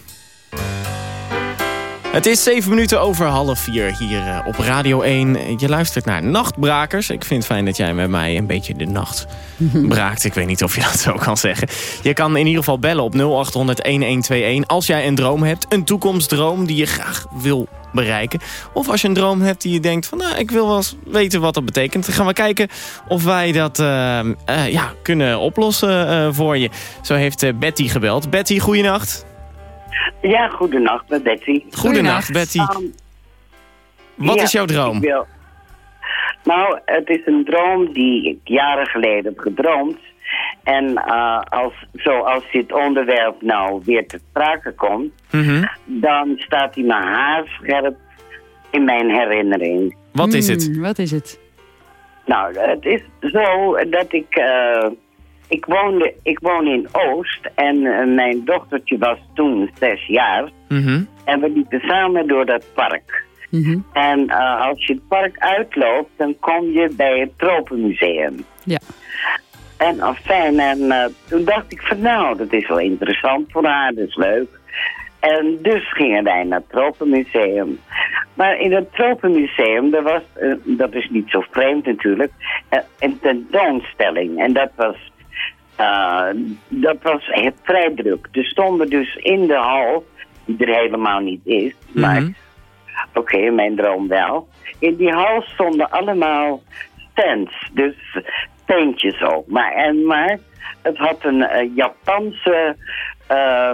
Het is zeven minuten over half vier hier eh, op Radio 1. Je luistert naar Nachtbrakers. Ik vind het fijn dat jij met mij een beetje de nacht [laughs] braakt. Ik weet niet of je dat zo kan zeggen. Je kan in ieder geval bellen op 0800-1121 als jij een droom hebt. Een toekomstdroom die je graag wil bereiken. Of als je een droom hebt die je denkt van... nou, ik wil wel eens weten wat dat betekent. Dan gaan we kijken of wij dat eh, eh, ja, kunnen oplossen eh, voor je. Zo heeft Betty gebeld. Betty, goeienacht. Ja, goedenacht met Betty. Goedenacht, Betty. Ehm, Wat ja, is jouw droom? wil- Nou, het is een droom die ik jaren geleden heb gedroomd. En eh, als, zoals dit onderwerp nou weer te sprake komt... Mhm. dan staat hij me haarscherp in mijn herinnering. Wat is het? Hmm, wat is het? Nou, het is zo dat ik... eh, ik, woonde, ik woon in Oost en eh, mijn dochtertje was toen zes jaar. Mhm. En we liepen samen door dat park. Mhm. En eh, als je het park uitloopt, dan kom je bij het Tropenmuseum. Ja. En afijn, en eh, toen dacht ik van nou, dat is wel interessant voor haar, dat is leuk. En dus gingen wij naar het Tropenmuseum. Maar in het Tropenmuseum, er was, eh, dat is niet zo vreemd natuurlijk, eh, een tentoonstelling. En dat was, dat was het vrij druk. Er stonden dus in de hal, die er helemaal niet is, maar Mhm. Oké, in mijn droom wel. In die hal stonden allemaal stands, dus tentjes ook. Maar, en, maar het had een eh, Japanse eh,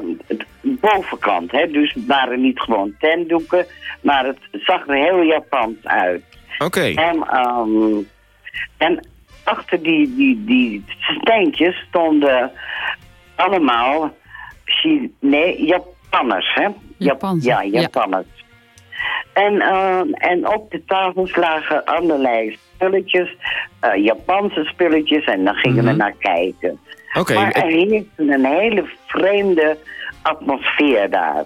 bovenkant. Hè? Dus het waren niet gewoon tentdoeken, maar het zag er heel Japans uit. Oké. En, ehm, en achter die, die, die steentjes stonden allemaal Chi- nee, Japanners. Hè? Jap- Japans, ja, ja. Japanners. En, ehm, en op de tafels lagen allerlei spulletjes, eh, Japanse spulletjes, en daar gingen we Mhm. naar kijken. Maar er heerste een hele vreemde atmosfeer daar.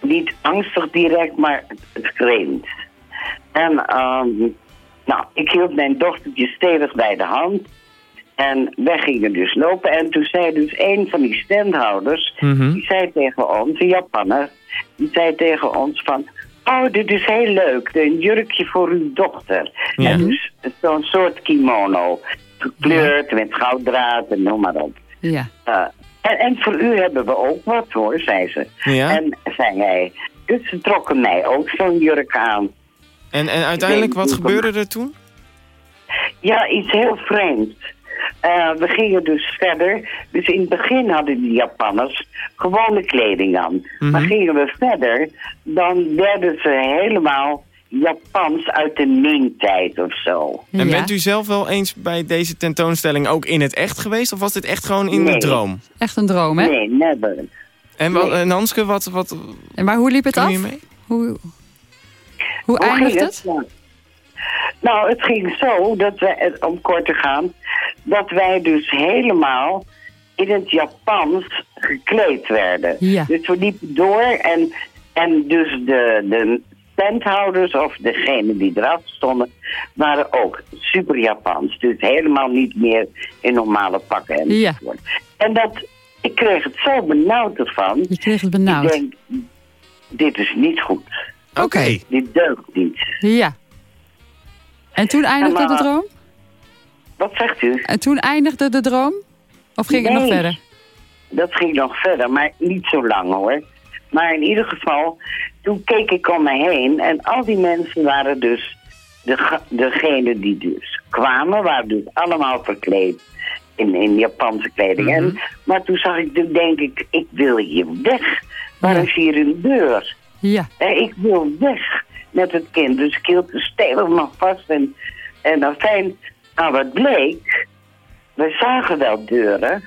Niet angstig direct, maar het, het vreemd. En ehm, Nou, ik hield mijn dochtertje stevig bij de hand. En wij gingen dus lopen. En toen zei dus een van die standhouders... Mhm. die zei tegen ons, een Japanner... die zei tegen ons van... Oh, dit is heel leuk. Een jurkje voor uw dochter. Ja. En dus zo'n soort kimono. Gekleurd met gouddraad en noem maar op. Ja. Eh, en, en voor u hebben we ook wat hoor, zei ze. Ja. En zei hij... Dus ze trokken mij ook zo'n jurk aan. En, en uiteindelijk, wat gebeurde er toen? Ja, iets heel vreemds. Eh, we gingen dus verder. Dus in het begin hadden die Japanners gewone kleding aan. Maar gingen we verder, dan werden ze helemaal Japans uit de Ming-tijd of zo. En Ja. bent u zelf wel eens bij deze tentoonstelling ook in het echt geweest? Of was dit echt gewoon in de Nee. droom? Echt een droom, hè? Nee, never. En, wat, en Hanske, wat, wat En maar hoe liep het af? mee? Hoe, hoe Hoe eindigt ging het? Ja. Nou, het ging zo, dat wij, om kort te gaan, dat wij dus helemaal in het Japans gekleed werden. Ja. Dus we liepen door en, en dus de, de tenthouders of degene die eraf stonden, waren ook super Japans. Dus helemaal niet meer in normale pakken Ja. enzovoort. En dat, ik kreeg het zo benauwd ervan. Je kreeg het Ik benauwd. denk, dit is niet goed. Oké. Dit deugt niet. Ja. En toen eindigde de droom? Wat zegt u? En toen eindigde de droom? Of ging het nog verder? Dat ging nog verder, maar niet zo lang hoor. Maar in ieder geval, toen keek ik om me heen en al die mensen waren dus, de, degene die dus kwamen, waren dus allemaal verkleed in, in Japanse kleding. en, maar toen zag ik, toen denk ik, ik wil hier weg. Waar Ja. is hier een deur? Ja. En ik wil weg met het kind. Dus ik hield de stevig nog vast. En, en dan fijn, nou wat bleek, we zagen wel deuren.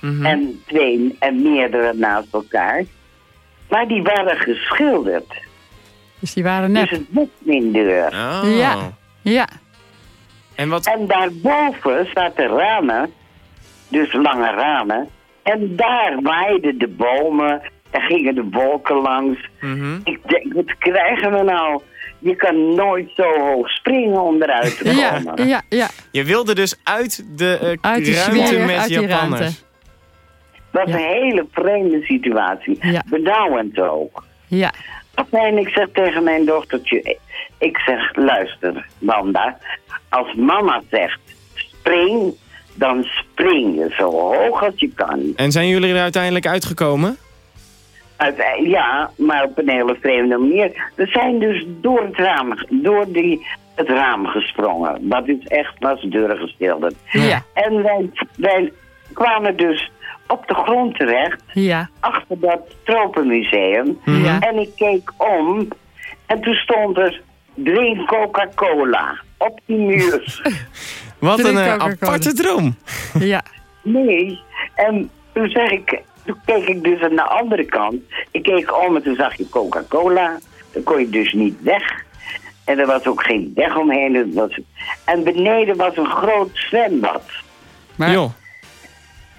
Mhm. En twee en meerdere naast elkaar. Maar die waren geschilderd. Dus die waren nep. Dus het deur. Oh. Ja. Ja. En wat... En daarboven zaten ramen. Dus lange ramen. En daar waaiden de bomen. En gingen de wolken langs. Mhm. Ik denk, wat krijgen we nou? Je kan nooit zo hoog springen om eruit te Ja, komen. ja, ja. Je wilde dus uit de eh, Uit die ruimte sfeer, met uit die Japanners. ruimte. Dat was Ja. een hele vreemde situatie. Ja. Benauwend ook. Ja. En ik zeg tegen mijn dochtertje, ik zeg, luister, Wanda, als mama zegt spring, dan spring je zo hoog als je kan. En zijn jullie er uiteindelijk uitgekomen? Ja, maar op een hele vreemde manier. We zijn dus door het raam, door die, het raam gesprongen. Dat is echt was deuren geschilderd. Ja. En wij, wij kwamen dus op de grond terecht, Ja. achter dat tropenmuseum. Ja. En ik keek om en toen stond er drink Coca-Cola op die muur. [laughs] Wat Drink een eh, aparte droom. Ja. nee, en toen zeg ik, toen keek ik dus aan de andere kant. Ik keek om en toen zag je Coca-Cola. Dan kon je dus niet weg. En er was ook geen weg omheen. Was, en beneden was een groot zwembad. Maar, Joh.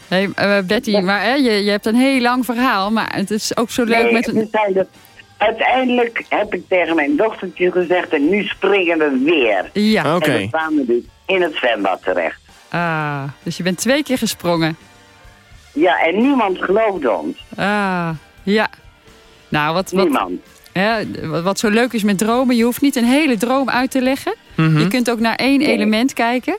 hey, eh, Betty, maar, hè, je, je hebt een heel lang verhaal, maar het is ook zo leuk Nee, met een... zijn uiteindelijk heb ik tegen mijn dochtertje gezegd... en nu springen we weer. Ja. Oké. En we kwamen dus in het zwembad terecht. Ah, dus je bent twee keer gesprongen. Ja, en niemand geloofde ons. Ah, ja. Nou, wat, wat, Niemand. hè, wat, zo leuk is met dromen, je hoeft niet een hele droom uit te leggen. Mhm. Je kunt ook naar één Nee. element kijken.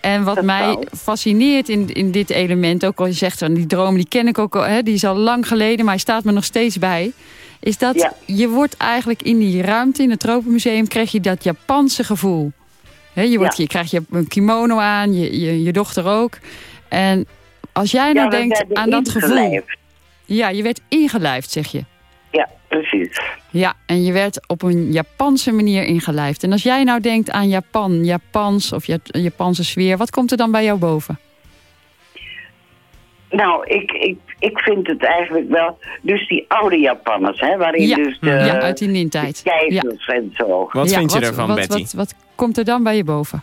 En wat mij fascineert in, in dit element, ook al je zegt van die droom, die ken ik ook al, hè, die is al lang geleden, maar hij staat me nog steeds bij. Is dat Ja. je wordt eigenlijk in die ruimte, in het Tropenmuseum, krijg je dat Japanse gevoel. Hè, je, wordt, Ja. je krijgt je een kimono aan, je, je, je dochter ook. En als jij nou denkt aan dat gevoel. Ja, je werd ingelijfd, zeg je. Ja, precies. Ja, en je werd op een Japanse manier ingelijfd. En als jij nou denkt aan Japan, Japans of Ja- Japanse sfeer, wat komt er dan bij jou boven? Nou, ik, ik, ik vind het eigenlijk wel... Dus die oude Japanners, hè, waarin Ja. dus de, ja, uit die Nin-tijd. de keizers en zo. Wat Ja, vind je ervan, wat, Betty? Wat, wat komt er dan bij je boven?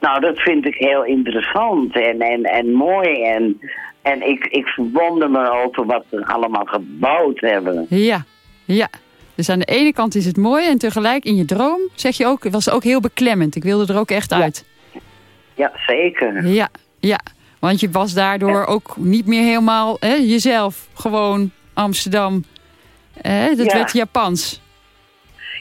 Nou, dat vind ik heel interessant en, en, en mooi. En, en ik, ik verwonder me over wat ze allemaal gebouwd hebben. Ja, ja. Dus aan de ene kant is het mooi en tegelijk in je droom zeg je ook, was het ook heel beklemmend. Ik wilde er ook echt uit. Ja, zeker. Ja, ja. Want je was daardoor ook niet meer helemaal hè, jezelf. Gewoon Amsterdam. Dat Ja. werd Japans.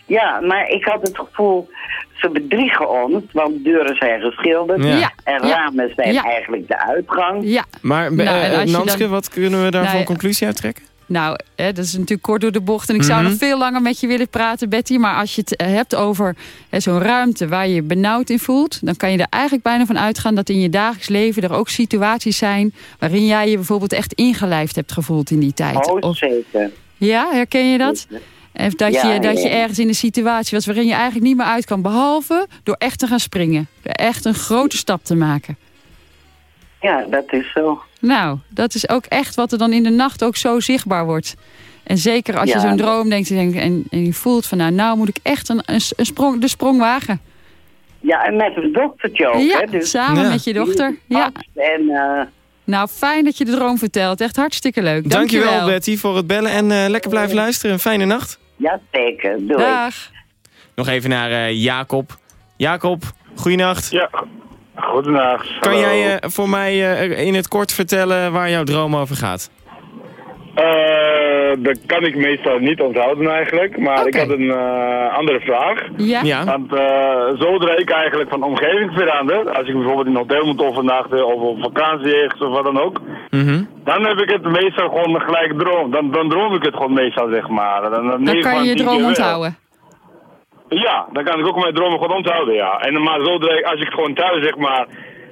Ja, maar ik had het gevoel, ze bedriegen ons, want deuren zijn geschilderd. Ja. En ramen zijn Ja. eigenlijk de uitgang. Ja. Maar Nou, en eh, als je Nanske, dan- wat kunnen we daarvan Nou ja. conclusie uittrekken? Nou, hè, dat is natuurlijk kort door de bocht. En ik zou Mhm. nog veel langer met je willen praten, Betty. Maar als je het eh, hebt over hè, zo'n ruimte waar je je benauwd in voelt... dan kan je er eigenlijk bijna van uitgaan dat in je dagelijks leven... er ook situaties zijn waarin jij je bijvoorbeeld echt ingelijfd hebt gevoeld in die tijd. Oh, Of, zeker. ja, herken je dat? Of dat, Ja, je, dat ja, je ergens in een situatie was waarin je eigenlijk niet meer uit kan. Behalve door echt te gaan springen. Door echt een grote stap te maken. Ja, dat is zo. Nou, dat is ook echt wat er dan in de nacht ook zo zichtbaar wordt. En zeker als je zo'n droom denkt en, en, je voelt van nou, nou moet ik echt een, een, een sprong, de sprong wagen. Ja, en met een doktertje ook, ja, hè. Dus samen Ja. met je dochter. Ja. En eh, Nou, fijn dat je de droom vertelt. Echt hartstikke leuk. Dankjewel, Dankjewel. Betty voor het bellen en eh, lekker blijven luisteren. Een fijne nacht. Ja, zeker. Doei. Dag. Nog even naar eh, Jacob. Jacob, goeienacht. Ja, goedendag. Kan Hallo. jij eh, voor mij eh, in het kort vertellen waar jouw droom over gaat? Eh, dat kan ik meestal niet onthouden eigenlijk, maar ik had een eh, andere vraag. Ja? Ja? Want eh, zodra ik eigenlijk van omgeving verander, als ik bijvoorbeeld in een hotel moet overnachten of op vakantie ergens of wat dan ook, Mhm. Dan heb ik het meestal gewoon gelijk droom. Dan, dan droom ik het gewoon meestal, zeg maar. Dan, dan Dan kan je je droom onthouden. Ja, dan kan ik ook mijn dromen gewoon onthouden, ja. En maar ik, als ik gewoon thuis, zeg maar,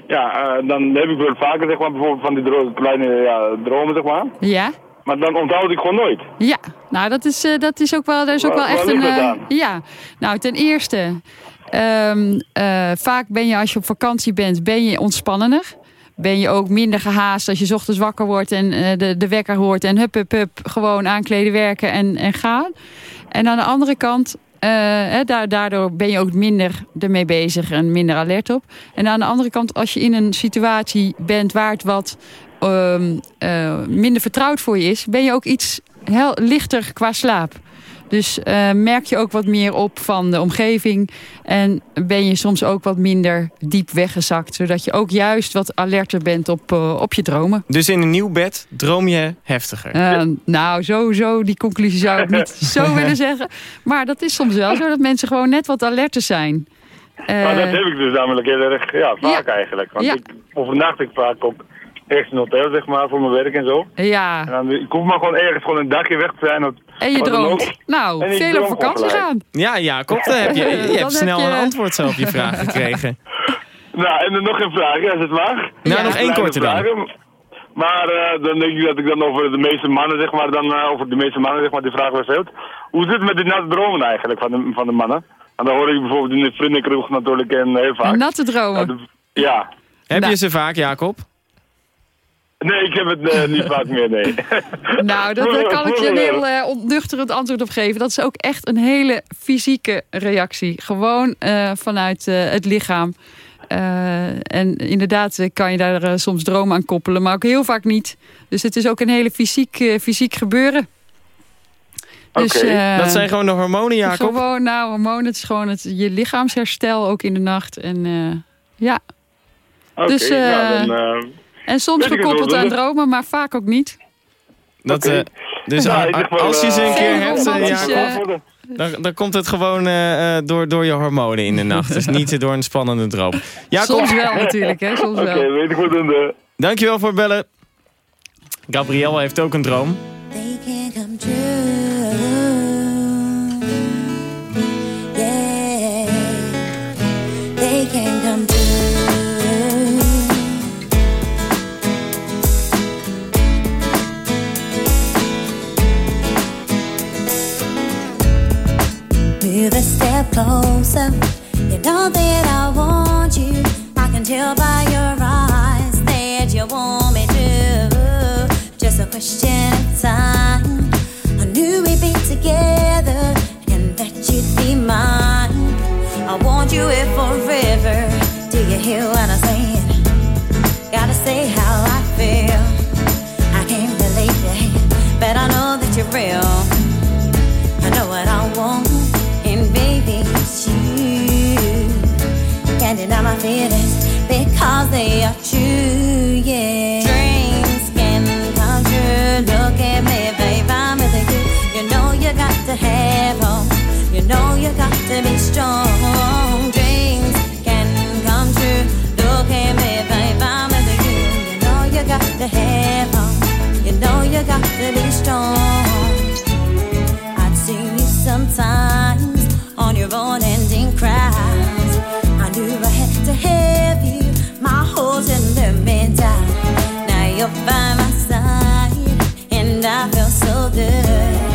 ja, eh, dan heb ik wel vaker, zeg maar, bijvoorbeeld van die dro- kleine ja, dromen, zeg maar. Ja? Maar dan onthoud ik gewoon nooit. Ja, nou dat is, eh, dat is ook wel, daar is ook Waar- wel echt een. dat eh, ja, nou ten eerste, ehm, eh, vaak ben je als je op vakantie bent, ben je ontspannender. Ben je ook minder gehaast als je ochtends wakker wordt en eh, de, de wekker hoort en hup, hup, hup, gewoon aankleden, werken en, en gaan. En aan de andere kant, eh, daardoor ben je ook minder ermee bezig en minder alert op. En aan de andere kant, als je in een situatie bent waar het wat ehm, eh, minder vertrouwd voor je is, ben je ook iets lichter qua slaap. Dus eh, merk je ook wat meer op van de omgeving. En ben je soms ook wat minder diep weggezakt. Zodat je ook juist wat alerter bent op, eh, op je dromen. Dus in een nieuw bed droom je heftiger. Eh, nou, sowieso, die conclusie zou ik niet [laughs] zo willen zeggen. Maar dat is soms wel zo dat mensen gewoon net wat alerter zijn. Eh, maar dat heb ik dus namelijk heel erg, ja, vaak Ja. eigenlijk. Want Ja. ik overnacht ik vaak ook ergens in een hotel, zeg maar, voor mijn werk en zo. ja, En dan, ik hoef maar gewoon ergens gewoon een dagje weg te zijn. En je ook. droomt. Nou, En veel op vakantie gaan. Ja, Jacob, heb je, [laughs] je Dan hebt heb snel je- een antwoord zo op je vraag [laughs] gekregen. Nou, en dan nog een vraag, als het mag. Nou, Ja. nog één korte dan. vragen. Maar eh, dan denk ik dat ik dan over de meeste mannen, zeg maar, dan eh, over de meeste mannen, zeg maar, die vraag wel stelt. Hoe zit het met die natte dromen eigenlijk van de, van de mannen? En dan hoor ik bijvoorbeeld in de vriendenkroeg natuurlijk en heel vaak. Natte dromen. Ja. Heb Nou. je ze vaak, Jacob? Nee, ik heb het eh, niet [laughs] vaak meer, nee. Nou, dat, daar kan ik je een heel eh, ontnuchterend antwoord op geven. Dat is ook echt een hele fysieke reactie. Gewoon eh, vanuit eh, het lichaam. Eh, en inderdaad kan je daar soms dromen aan koppelen, maar ook heel vaak niet. Dus het is ook een hele fysiek, fysiek gebeuren. Dus, Oké, eh, Dat zijn gewoon de hormonen, Jacob. Gewoon, nou, hormonen, het is gewoon het, je lichaamsherstel ook in de nacht. En eh, ja, Oké, Dus, eh, nou, dan... en soms gekoppeld aan dat- dromen, maar vaak ook niet. Dat, Oké. eh, dus [laughs] als je ze een eh, keer Geen hebt, eh, Jacob, dan, dan komt het gewoon eh, eh, door, door je hormonen in de nacht. Dus niet door een spannende droom. Jacob, Soms wel natuurlijk, hè? Soms Oké, wel. weet ik eh, dankjewel voor het bellen. Gabrielle heeft ook een droom. Closer. You know that I want you. I can tell by your eyes that you want me to. Just a question of time. I knew we'd be together and that you'd be mine. I want you here forever. Do you hear what I'm saying? Gotta say how I feel. I can't believe it, but I know that you're real. I know what I Can't deny my feelings because they are true, yeah. Dreams can come true. Look at me, babe, I'm with you. You know you got to have hope. You know you got to be strong. Dreams can come true. Look at me, babe, I'm with you. You know you got to have hope. You know you got to be strong. I'd see you sometimes on your own ending down. Now you're by my side, and I feel so good.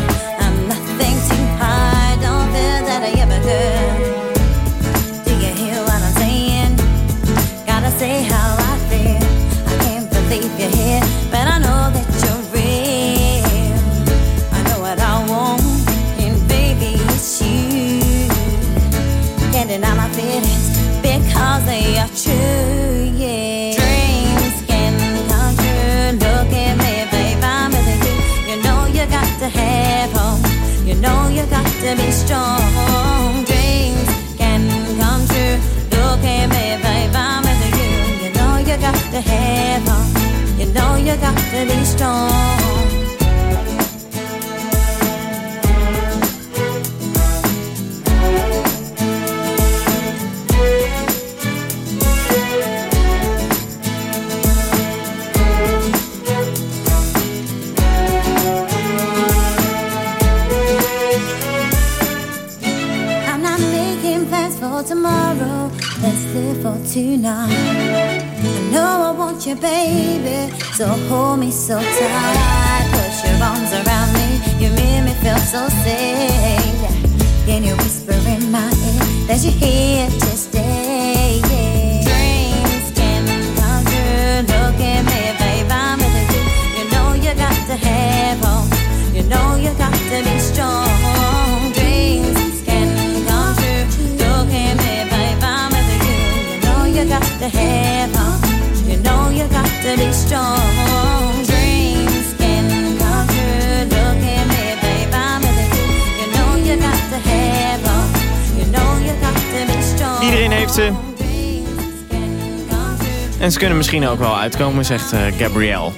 Misschien ook wel uitkomen, zegt eh, Gabrielle.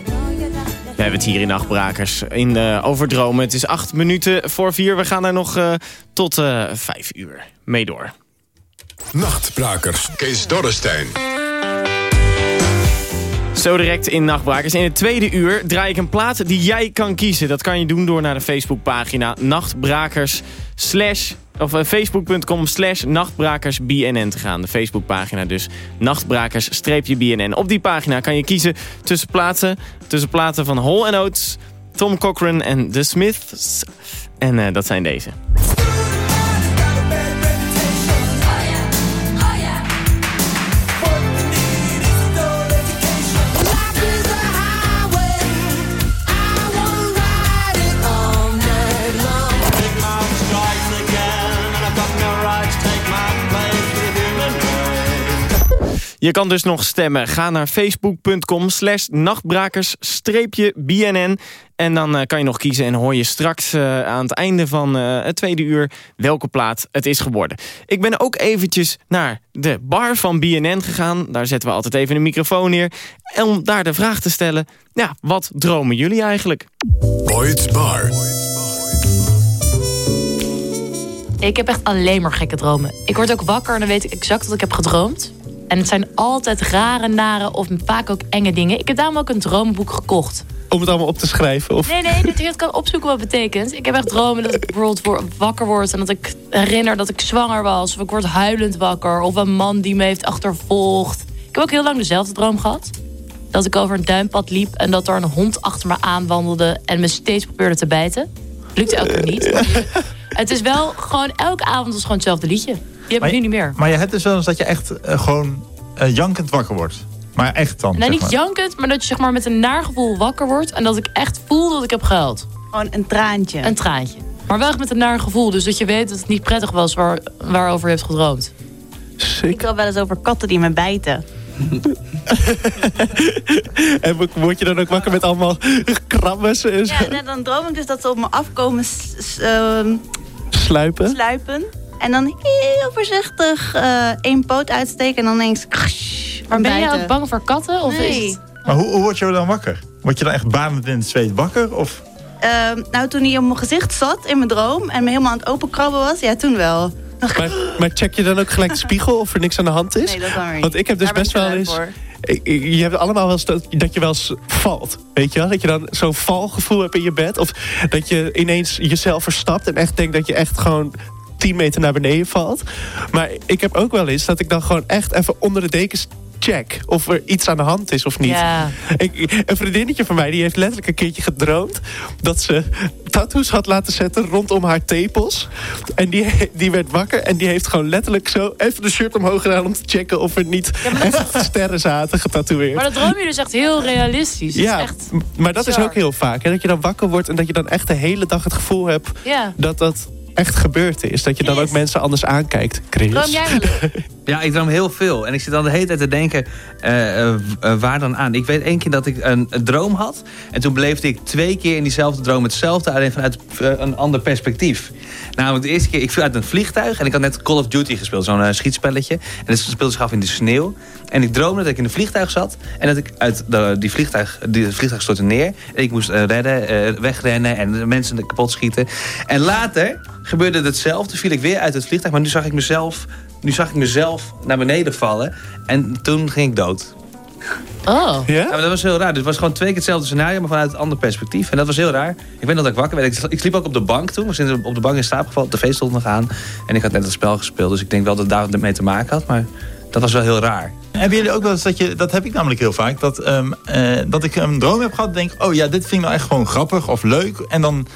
We hebben het hier in Nachtbrakers in uh, Overdromen. Het is acht minuten voor vier. We gaan er nog uh, tot uh, vijf uur mee door. Nachtbrakers. Kees Dorrestein. Zo direct in Nachtbrakers. In het tweede uur draai ik een plaat die jij kan kiezen. Dat kan je doen door naar de Facebookpagina Nachtbrakers slash of facebook.com slash nachtbrakersbnn te gaan. De Facebookpagina dus nachtbrakers-bnn. Op die pagina kan je kiezen tussen platen, tussen platen van Hall Oates, Tom Cochran en The Smiths. En uh, dat zijn deze. Je kan dus nog stemmen. Ga naar facebook.com slash nachtbrakers-bnn. En dan uh, kan je nog kiezen en hoor je straks uh, aan het einde van uh, het tweede uur welke plaat het is geworden. Ik ben ook eventjes naar de bar van BNN gegaan. Daar zetten we altijd even een microfoon neer. En om daar de vraag te stellen, ja, wat dromen jullie eigenlijk? Boyd's Bar. Ik heb echt alleen maar gekke dromen. Ik word ook wakker en dan weet ik exact wat ik heb gedroomd. En het zijn altijd rare, nare of vaak ook enge dingen. Ik heb daarom ook een droomboek gekocht. Om het allemaal op te schrijven? Of? Nee, nee, dat je het kan opzoeken wat het betekent. Ik heb echt dromen dat ik bijvoorbeeld wakker word... en dat ik herinner dat ik zwanger was. Of ik word huilend wakker. Of een man die me heeft achtervolgd. Ik heb ook heel lang dezelfde droom gehad. Dat ik over een duimpad liep en dat er een hond achter me aanwandelde... en me steeds probeerde te bijten. Lukte elke keer niet. Maar het is wel gewoon, elke avond is gewoon hetzelfde liedje. Die heb ik nu niet meer. Maar je hebt dus wel eens dat je echt uh, gewoon uh, jankend wakker wordt. Maar echt dan? Nou, niet maar. jankend, maar dat je zeg maar, met een naargevoel wakker wordt... en dat ik echt voel dat ik heb gehuild. Gewoon een traantje? Een traantje. Maar wel echt met een naar gevoel. Dus dat je weet dat het niet prettig was waar, waarover je hebt gedroomd. Sick. Ik wil wel eens over katten die me bijten. [laughs] en word je dan ook wakker met allemaal krabben? Ja, dan droom ik dus dat ze op me afkomen uh, sluipen. sluipen. En dan heel voorzichtig eh, één poot uitsteken en dan ineens... Maar ben je bijten. ook bang voor katten? Of Nee. is het... Maar hoe, hoe word je dan wakker? Word je dan echt banend in het zweet wakker? Of... Ehm, nou, toen hij op mijn gezicht zat in mijn droom en me helemaal aan het openkrabben was, ja, toen wel. [laughs] Maar, maar check je dan ook gelijk de spiegel of er niks aan de hand is? Nee, dat weer niet. Want ik heb dus Daar best wel eens... voor. Je hebt allemaal wel eens dat, dat je wel eens valt. Weet je wel? Dat je dan zo'n valgevoel hebt in je bed. Of dat je ineens jezelf verstapt en echt denkt dat je echt gewoon 10 meter naar beneden valt. Maar ik heb ook wel eens dat ik dan gewoon echt even onder de dekens check of er iets aan de hand is of niet. Ja. Ik, een vriendinnetje van mij die heeft letterlijk een keertje gedroomd dat ze tattoos had laten zetten rondom haar tepels. En die, die werd wakker en die heeft gewoon letterlijk zo even de shirt omhoog gedaan om te checken of er niet echt sterren zaten getatoeëerd. Maar dat droom je dus echt heel realistisch. Ja, is echt... maar dat is ook heel vaak. Hè? Dat je dan wakker wordt en dat je dan echt de hele dag het gevoel hebt Ja. dat dat echt gebeurd is. Dat je dan ook mensen anders aankijkt, Chris. Droom jij? [laughs] Ja, ik droom heel veel. En ik zit dan de hele tijd te denken, eh, eh, eh, waar dan aan? Ik weet één keer dat ik een, een droom had. En toen beleefde ik twee keer in diezelfde droom hetzelfde. Alleen vanuit een ander perspectief. Namelijk de eerste keer, ik viel uit een vliegtuig. En ik had net Call of Duty gespeeld, zo'n schietspelletje. En het speelde zich af in de sneeuw. En ik droomde dat ik in een vliegtuig zat. En dat ik uit de, die vliegtuig, die het vliegtuig stortte neer. En ik moest eh, redden, eh, wegrennen en mensen kapot schieten. En later gebeurde hetzelfde. Viel ik weer uit het vliegtuig. Maar nu zag ik mezelf, nu zag ik mezelf naar beneden vallen. En toen ging ik dood. Oh. Ja? maar dat was heel raar. Dus het was gewoon twee keer hetzelfde scenario, maar vanuit een ander perspectief. En dat was heel raar. Ik weet nog dat ik wakker werd. Ik, ik sliep ook op de bank toen. Ik was op de bank in slaap gevallen. De tv stond nog aan. En ik had net het spel gespeeld. Dus ik denk wel dat het daar mee te maken had. Maar dat was wel heel raar. Hebben jullie ook wel eens dat je, dat heb ik namelijk heel vaak, dat, ehm, eh, dat ik een droom heb gehad en denk, oh ja, dit vind ik nou echt gewoon grappig of leuk. En dan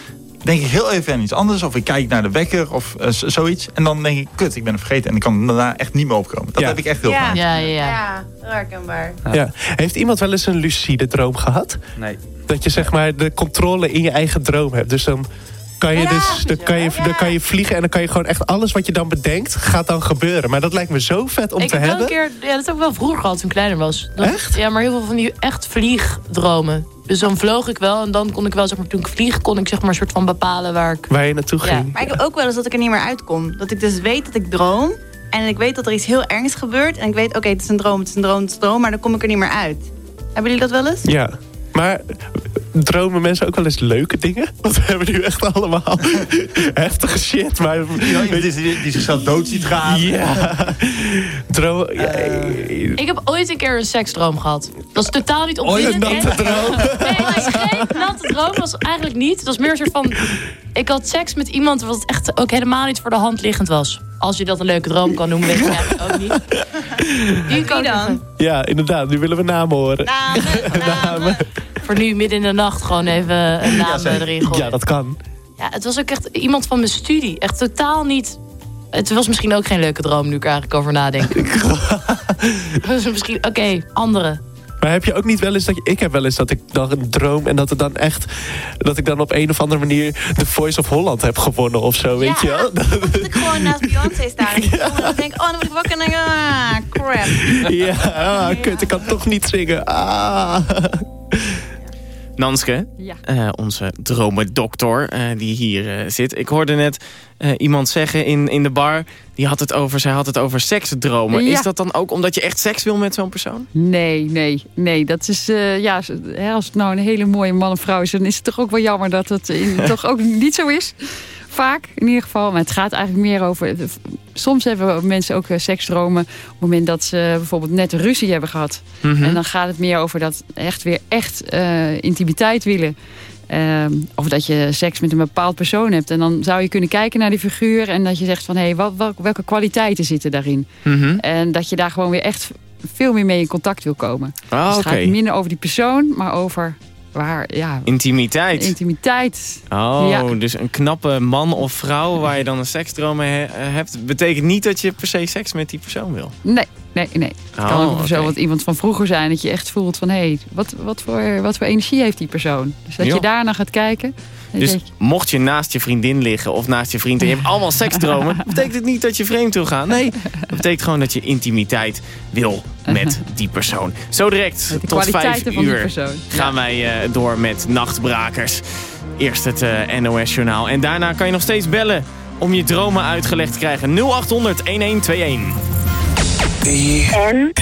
denk ik heel even aan iets anders, of ik kijk naar de wekker of eh, zoiets. En dan denk ik, kut, ik ben het vergeten en ik kan daarna echt niet meer opkomen. Dat Ja. heb ik echt heel ja. vaak. Ja, ja, ja. Ja, heel herkenbaar. Ja. Heeft iemand wel eens een lucide droom gehad? Nee. Dat je zeg maar de controle in je eigen droom hebt. Dus dan kan je, Ja, dus, dan kan je, ja. dan kan je vliegen en dan kan je gewoon echt alles wat je dan bedenkt, gaat dan gebeuren. Maar dat lijkt me zo vet om ik te heb wel hebben. een keer, ja, dat heb ik wel vroeger gehad toen ik kleiner was. Dat- Echt? Ja, maar heel veel van die echt vliegdromen. Dus dan vloog ik wel en dan kon ik wel, zeg maar, toen ik vlieg, kon ik zeg maar een soort van bepalen waar ik. Waar je naartoe Ja. ging. Maar ik heb ook wel eens dat ik er niet meer uitkom. Dat ik dus weet dat ik droom. En ik weet dat er iets heel ergs gebeurt. En ik weet, oké, het is een droom, het is een droom, het is een droom. Maar dan kom ik er niet meer uit. Hebben jullie dat wel eens? Ja. Maar dromen mensen ook wel eens leuke dingen? Want we hebben nu echt allemaal [laughs] heftige shit. Maar, Iemand die, die, die zichzelf dood ziet gaan. Ja. Droom, ja, Ik heb ooit een keer een seksdroom gehad. Dat is totaal niet Ooit opwindend. een natte droom? [laughs] Nee, is geen natte droom. Dat was eigenlijk niet. Het was meer een soort van... Ik had seks met iemand wat echt ook helemaal niet voor de hand liggend was. Als je dat een leuke droom kan noemen, weet ik eigenlijk ook niet. [laughs] Die kan dan? ja, inderdaad. Nu willen we namen horen. [laughs] Namen. Voor nu midden in de nacht gewoon even een naam erin gooien. Ja, dat kan. Ja, het was ook echt iemand van mijn studie. Echt totaal niet... Het was misschien ook geen leuke droom, nu ik er eigenlijk over nadenk. [laughs] Het was misschien, oké, andere. Maar heb je ook niet wel eens dat je... Ik heb wel eens dat ik dan een droom en dat het dan echt... Dat ik dan op een of andere manier de Voice of Holland heb gewonnen of zo, weet je wel? Dat ik gewoon naast Beyoncé sta. En [laughs] ik denk oh, dan word ik wakker en denk ah, crap. Ja, ah, kut, ik kan toch niet zingen. Ah. Nanske, Ja. eh, onze dromendokter eh, die hier eh, zit. Ik hoorde net iemand zeggen in, in de bar... Die had het over, zij had het over seksdromen. Ja. Is dat dan ook omdat je echt seks wil met zo'n persoon? Nee, nee, nee. Dat is, ja, als het nou een hele mooie man of vrouw is... dan is het toch ook wel jammer dat het [laughs] toch ook niet zo is. Vaak, in ieder geval. Maar het gaat eigenlijk meer over... Soms hebben mensen ook eh, seksdromen... op het moment dat ze bijvoorbeeld net ruzie hebben gehad. Mhm. En dan gaat het meer over dat echt weer echt eh, intimiteit willen. Ehm, of dat je seks met een bepaald persoon hebt. En dan zou je kunnen kijken naar die figuur... en dat je zegt van, hé, hey, wat, welke kwaliteiten zitten daarin? Mhm. En dat je daar gewoon weer echt veel meer mee in contact wil komen. Ah, dus het gaat minder over die persoon, maar over waar, ja, Intimiteit. intimiteit. Oh, Ja. dus een knappe man of vrouw waar je dan een seksdroom mee he- hebt... betekent niet dat je per se seks met die persoon wil. Nee, nee, nee. Het kan Oh, ook oké. zo wat iemand van vroeger zijn. Dat je echt voelt van, hé, hey, wat, wat, voor, wat voor energie heeft die persoon? Dus dat je daarna gaat kijken. en Dus je, mocht je naast je vriendin liggen of naast je vriend... en je hebt allemaal seksdromen... [laughs] betekent het niet dat je vreemd wil gaan. Nee, dat betekent gewoon dat je intimiteit wil met die persoon. Zo direct, tot vijf uur, gaan wij eh, door met Nachtbrakers. Eerst het eh, NOS-journaal. En daarna kan je nog steeds bellen om je dromen uitgelegd te krijgen. 0800 1121. En?